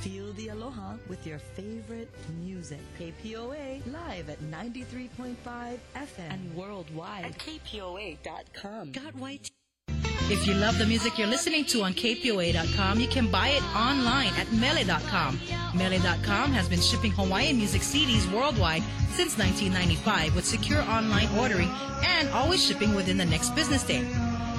S36: Feel the aloha with your favorite music. KPOA live at 93.5 FM and worldwide at kpoa.com.
S7: Got white. If you love the music you're listening to on KPOA.com, you can buy it online at Mele.com. Mele.com has been shipping Hawaiian music CDs worldwide since 1995 with secure online ordering and always shipping within the next business day.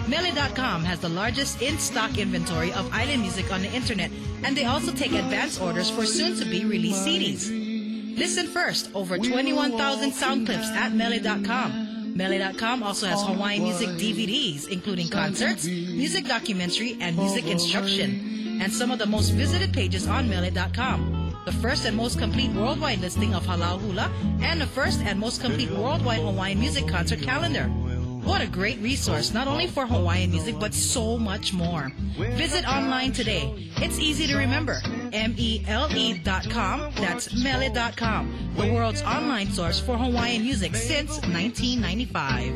S7: Mele.com has the largest in-stock inventory of island music on the internet, and they also take advance orders for soon-to-be released CDs. Listen first, over 21,000 sound clips at Mele.com. Mele.com also has Hawaiian music DVDs, including concerts, music documentary, and music instruction. And some of the most visited pages on Mele.com. The first and most complete worldwide listing of Halau Hula, and the first and most complete worldwide Hawaiian music concert calendar. What a great resource, not only for Hawaiian music, but so much more. Visit online today. It's easy to remember. M-E-L-E dot com. That's mele dot com. The world's online source for Hawaiian music since 1995.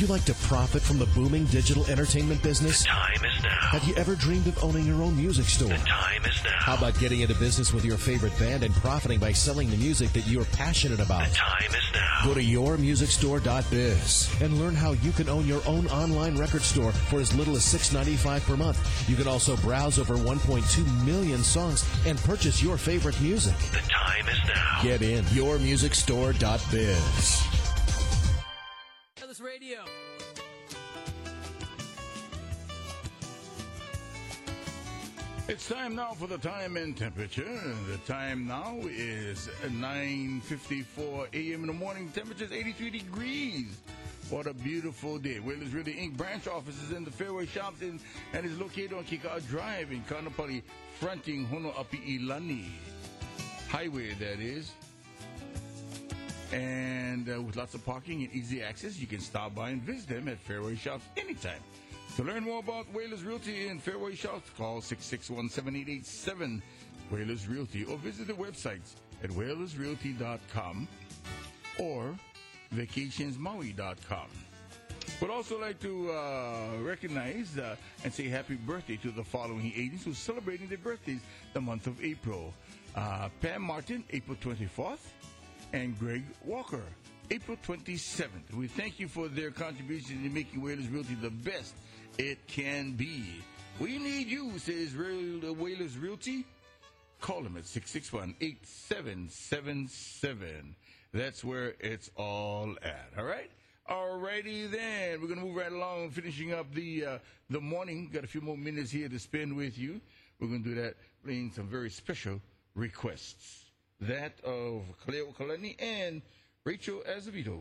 S3: Would you like to profit from the booming digital entertainment business?
S37: Time is now.
S3: Have you ever dreamed of owning your own music store?
S37: Time is now.
S3: How about getting into business with your favorite band and profiting by selling the music that you're passionate about?
S37: Time is now.
S3: Go to yourmusicstore.biz and learn how you can own your own online record store for as little as $6.95 per month. You can also browse over 1.2 million songs and purchase your favorite music.
S37: The time is now.
S3: Get in yourmusicstore.biz.
S13: time now for the time and temperature. The time now is 9.54 a.m. in the morning. Temperature is 83 degrees. What a beautiful day. Whalers Realty Inc. branch office is in the Fairway Shops in, and is located on Kekaa Drive in Kaanapali, fronting Honoapiilani Highway, that is. And uh, with lots of parking and easy access, you can stop by and visit them at Fairway Shops anytime. To learn more about Whalers Realty and Fairway Shops, call 661-7887 Whalers Realty or visit the websites at whalersrealty.com or vacationsmaui.com. Would also like to uh, recognize uh, and say happy birthday to the following agents who are celebrating their birthdays the month of April. Uh, Pam Martin, April 24th, and Greg Walker, April 27th. We thank you for their contribution in making Whalers Realty the best it can be. We need you, says Real- Whalers Realty. Call them at 661-8777. That's where it's all at. All right? Alrighty then. We're gonna move right along, finishing up the uh, the morning. Got a few more minutes here to spend with you. We're gonna do that playing some very special requests. That of Cleo Kalani and Rachel Azevedo.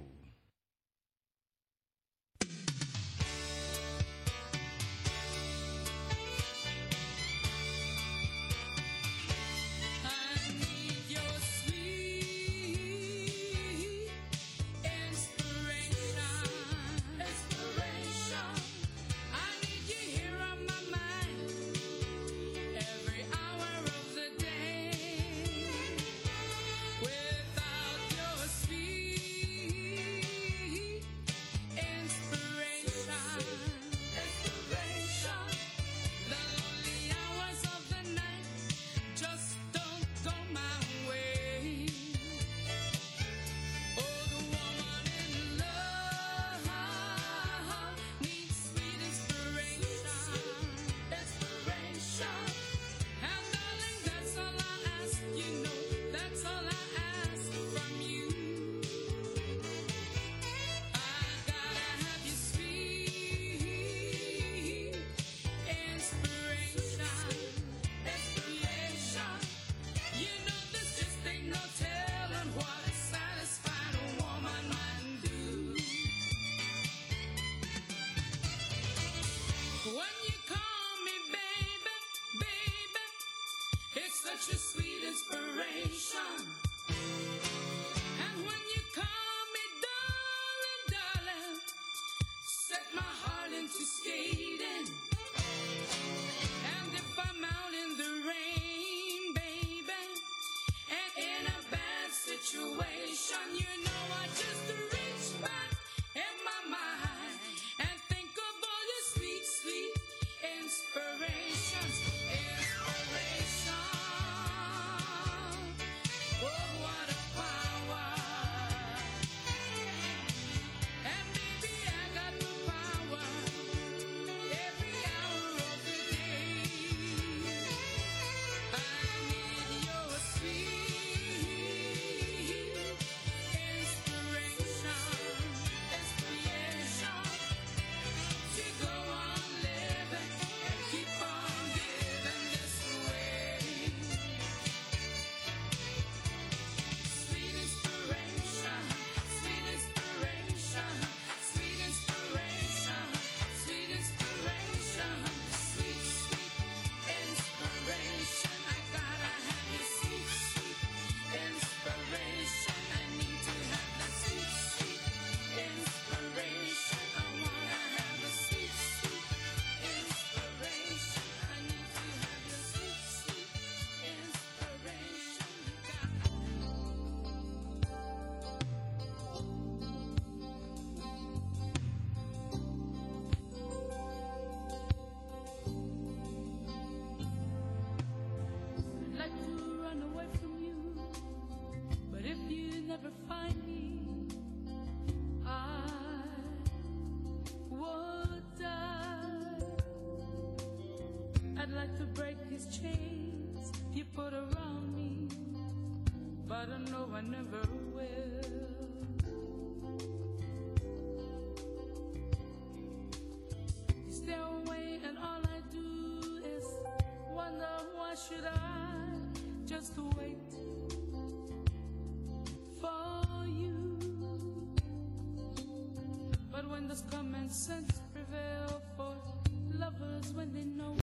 S13: I never will. You stay away, and all I do is wonder why should I just wait for you? But when does common sense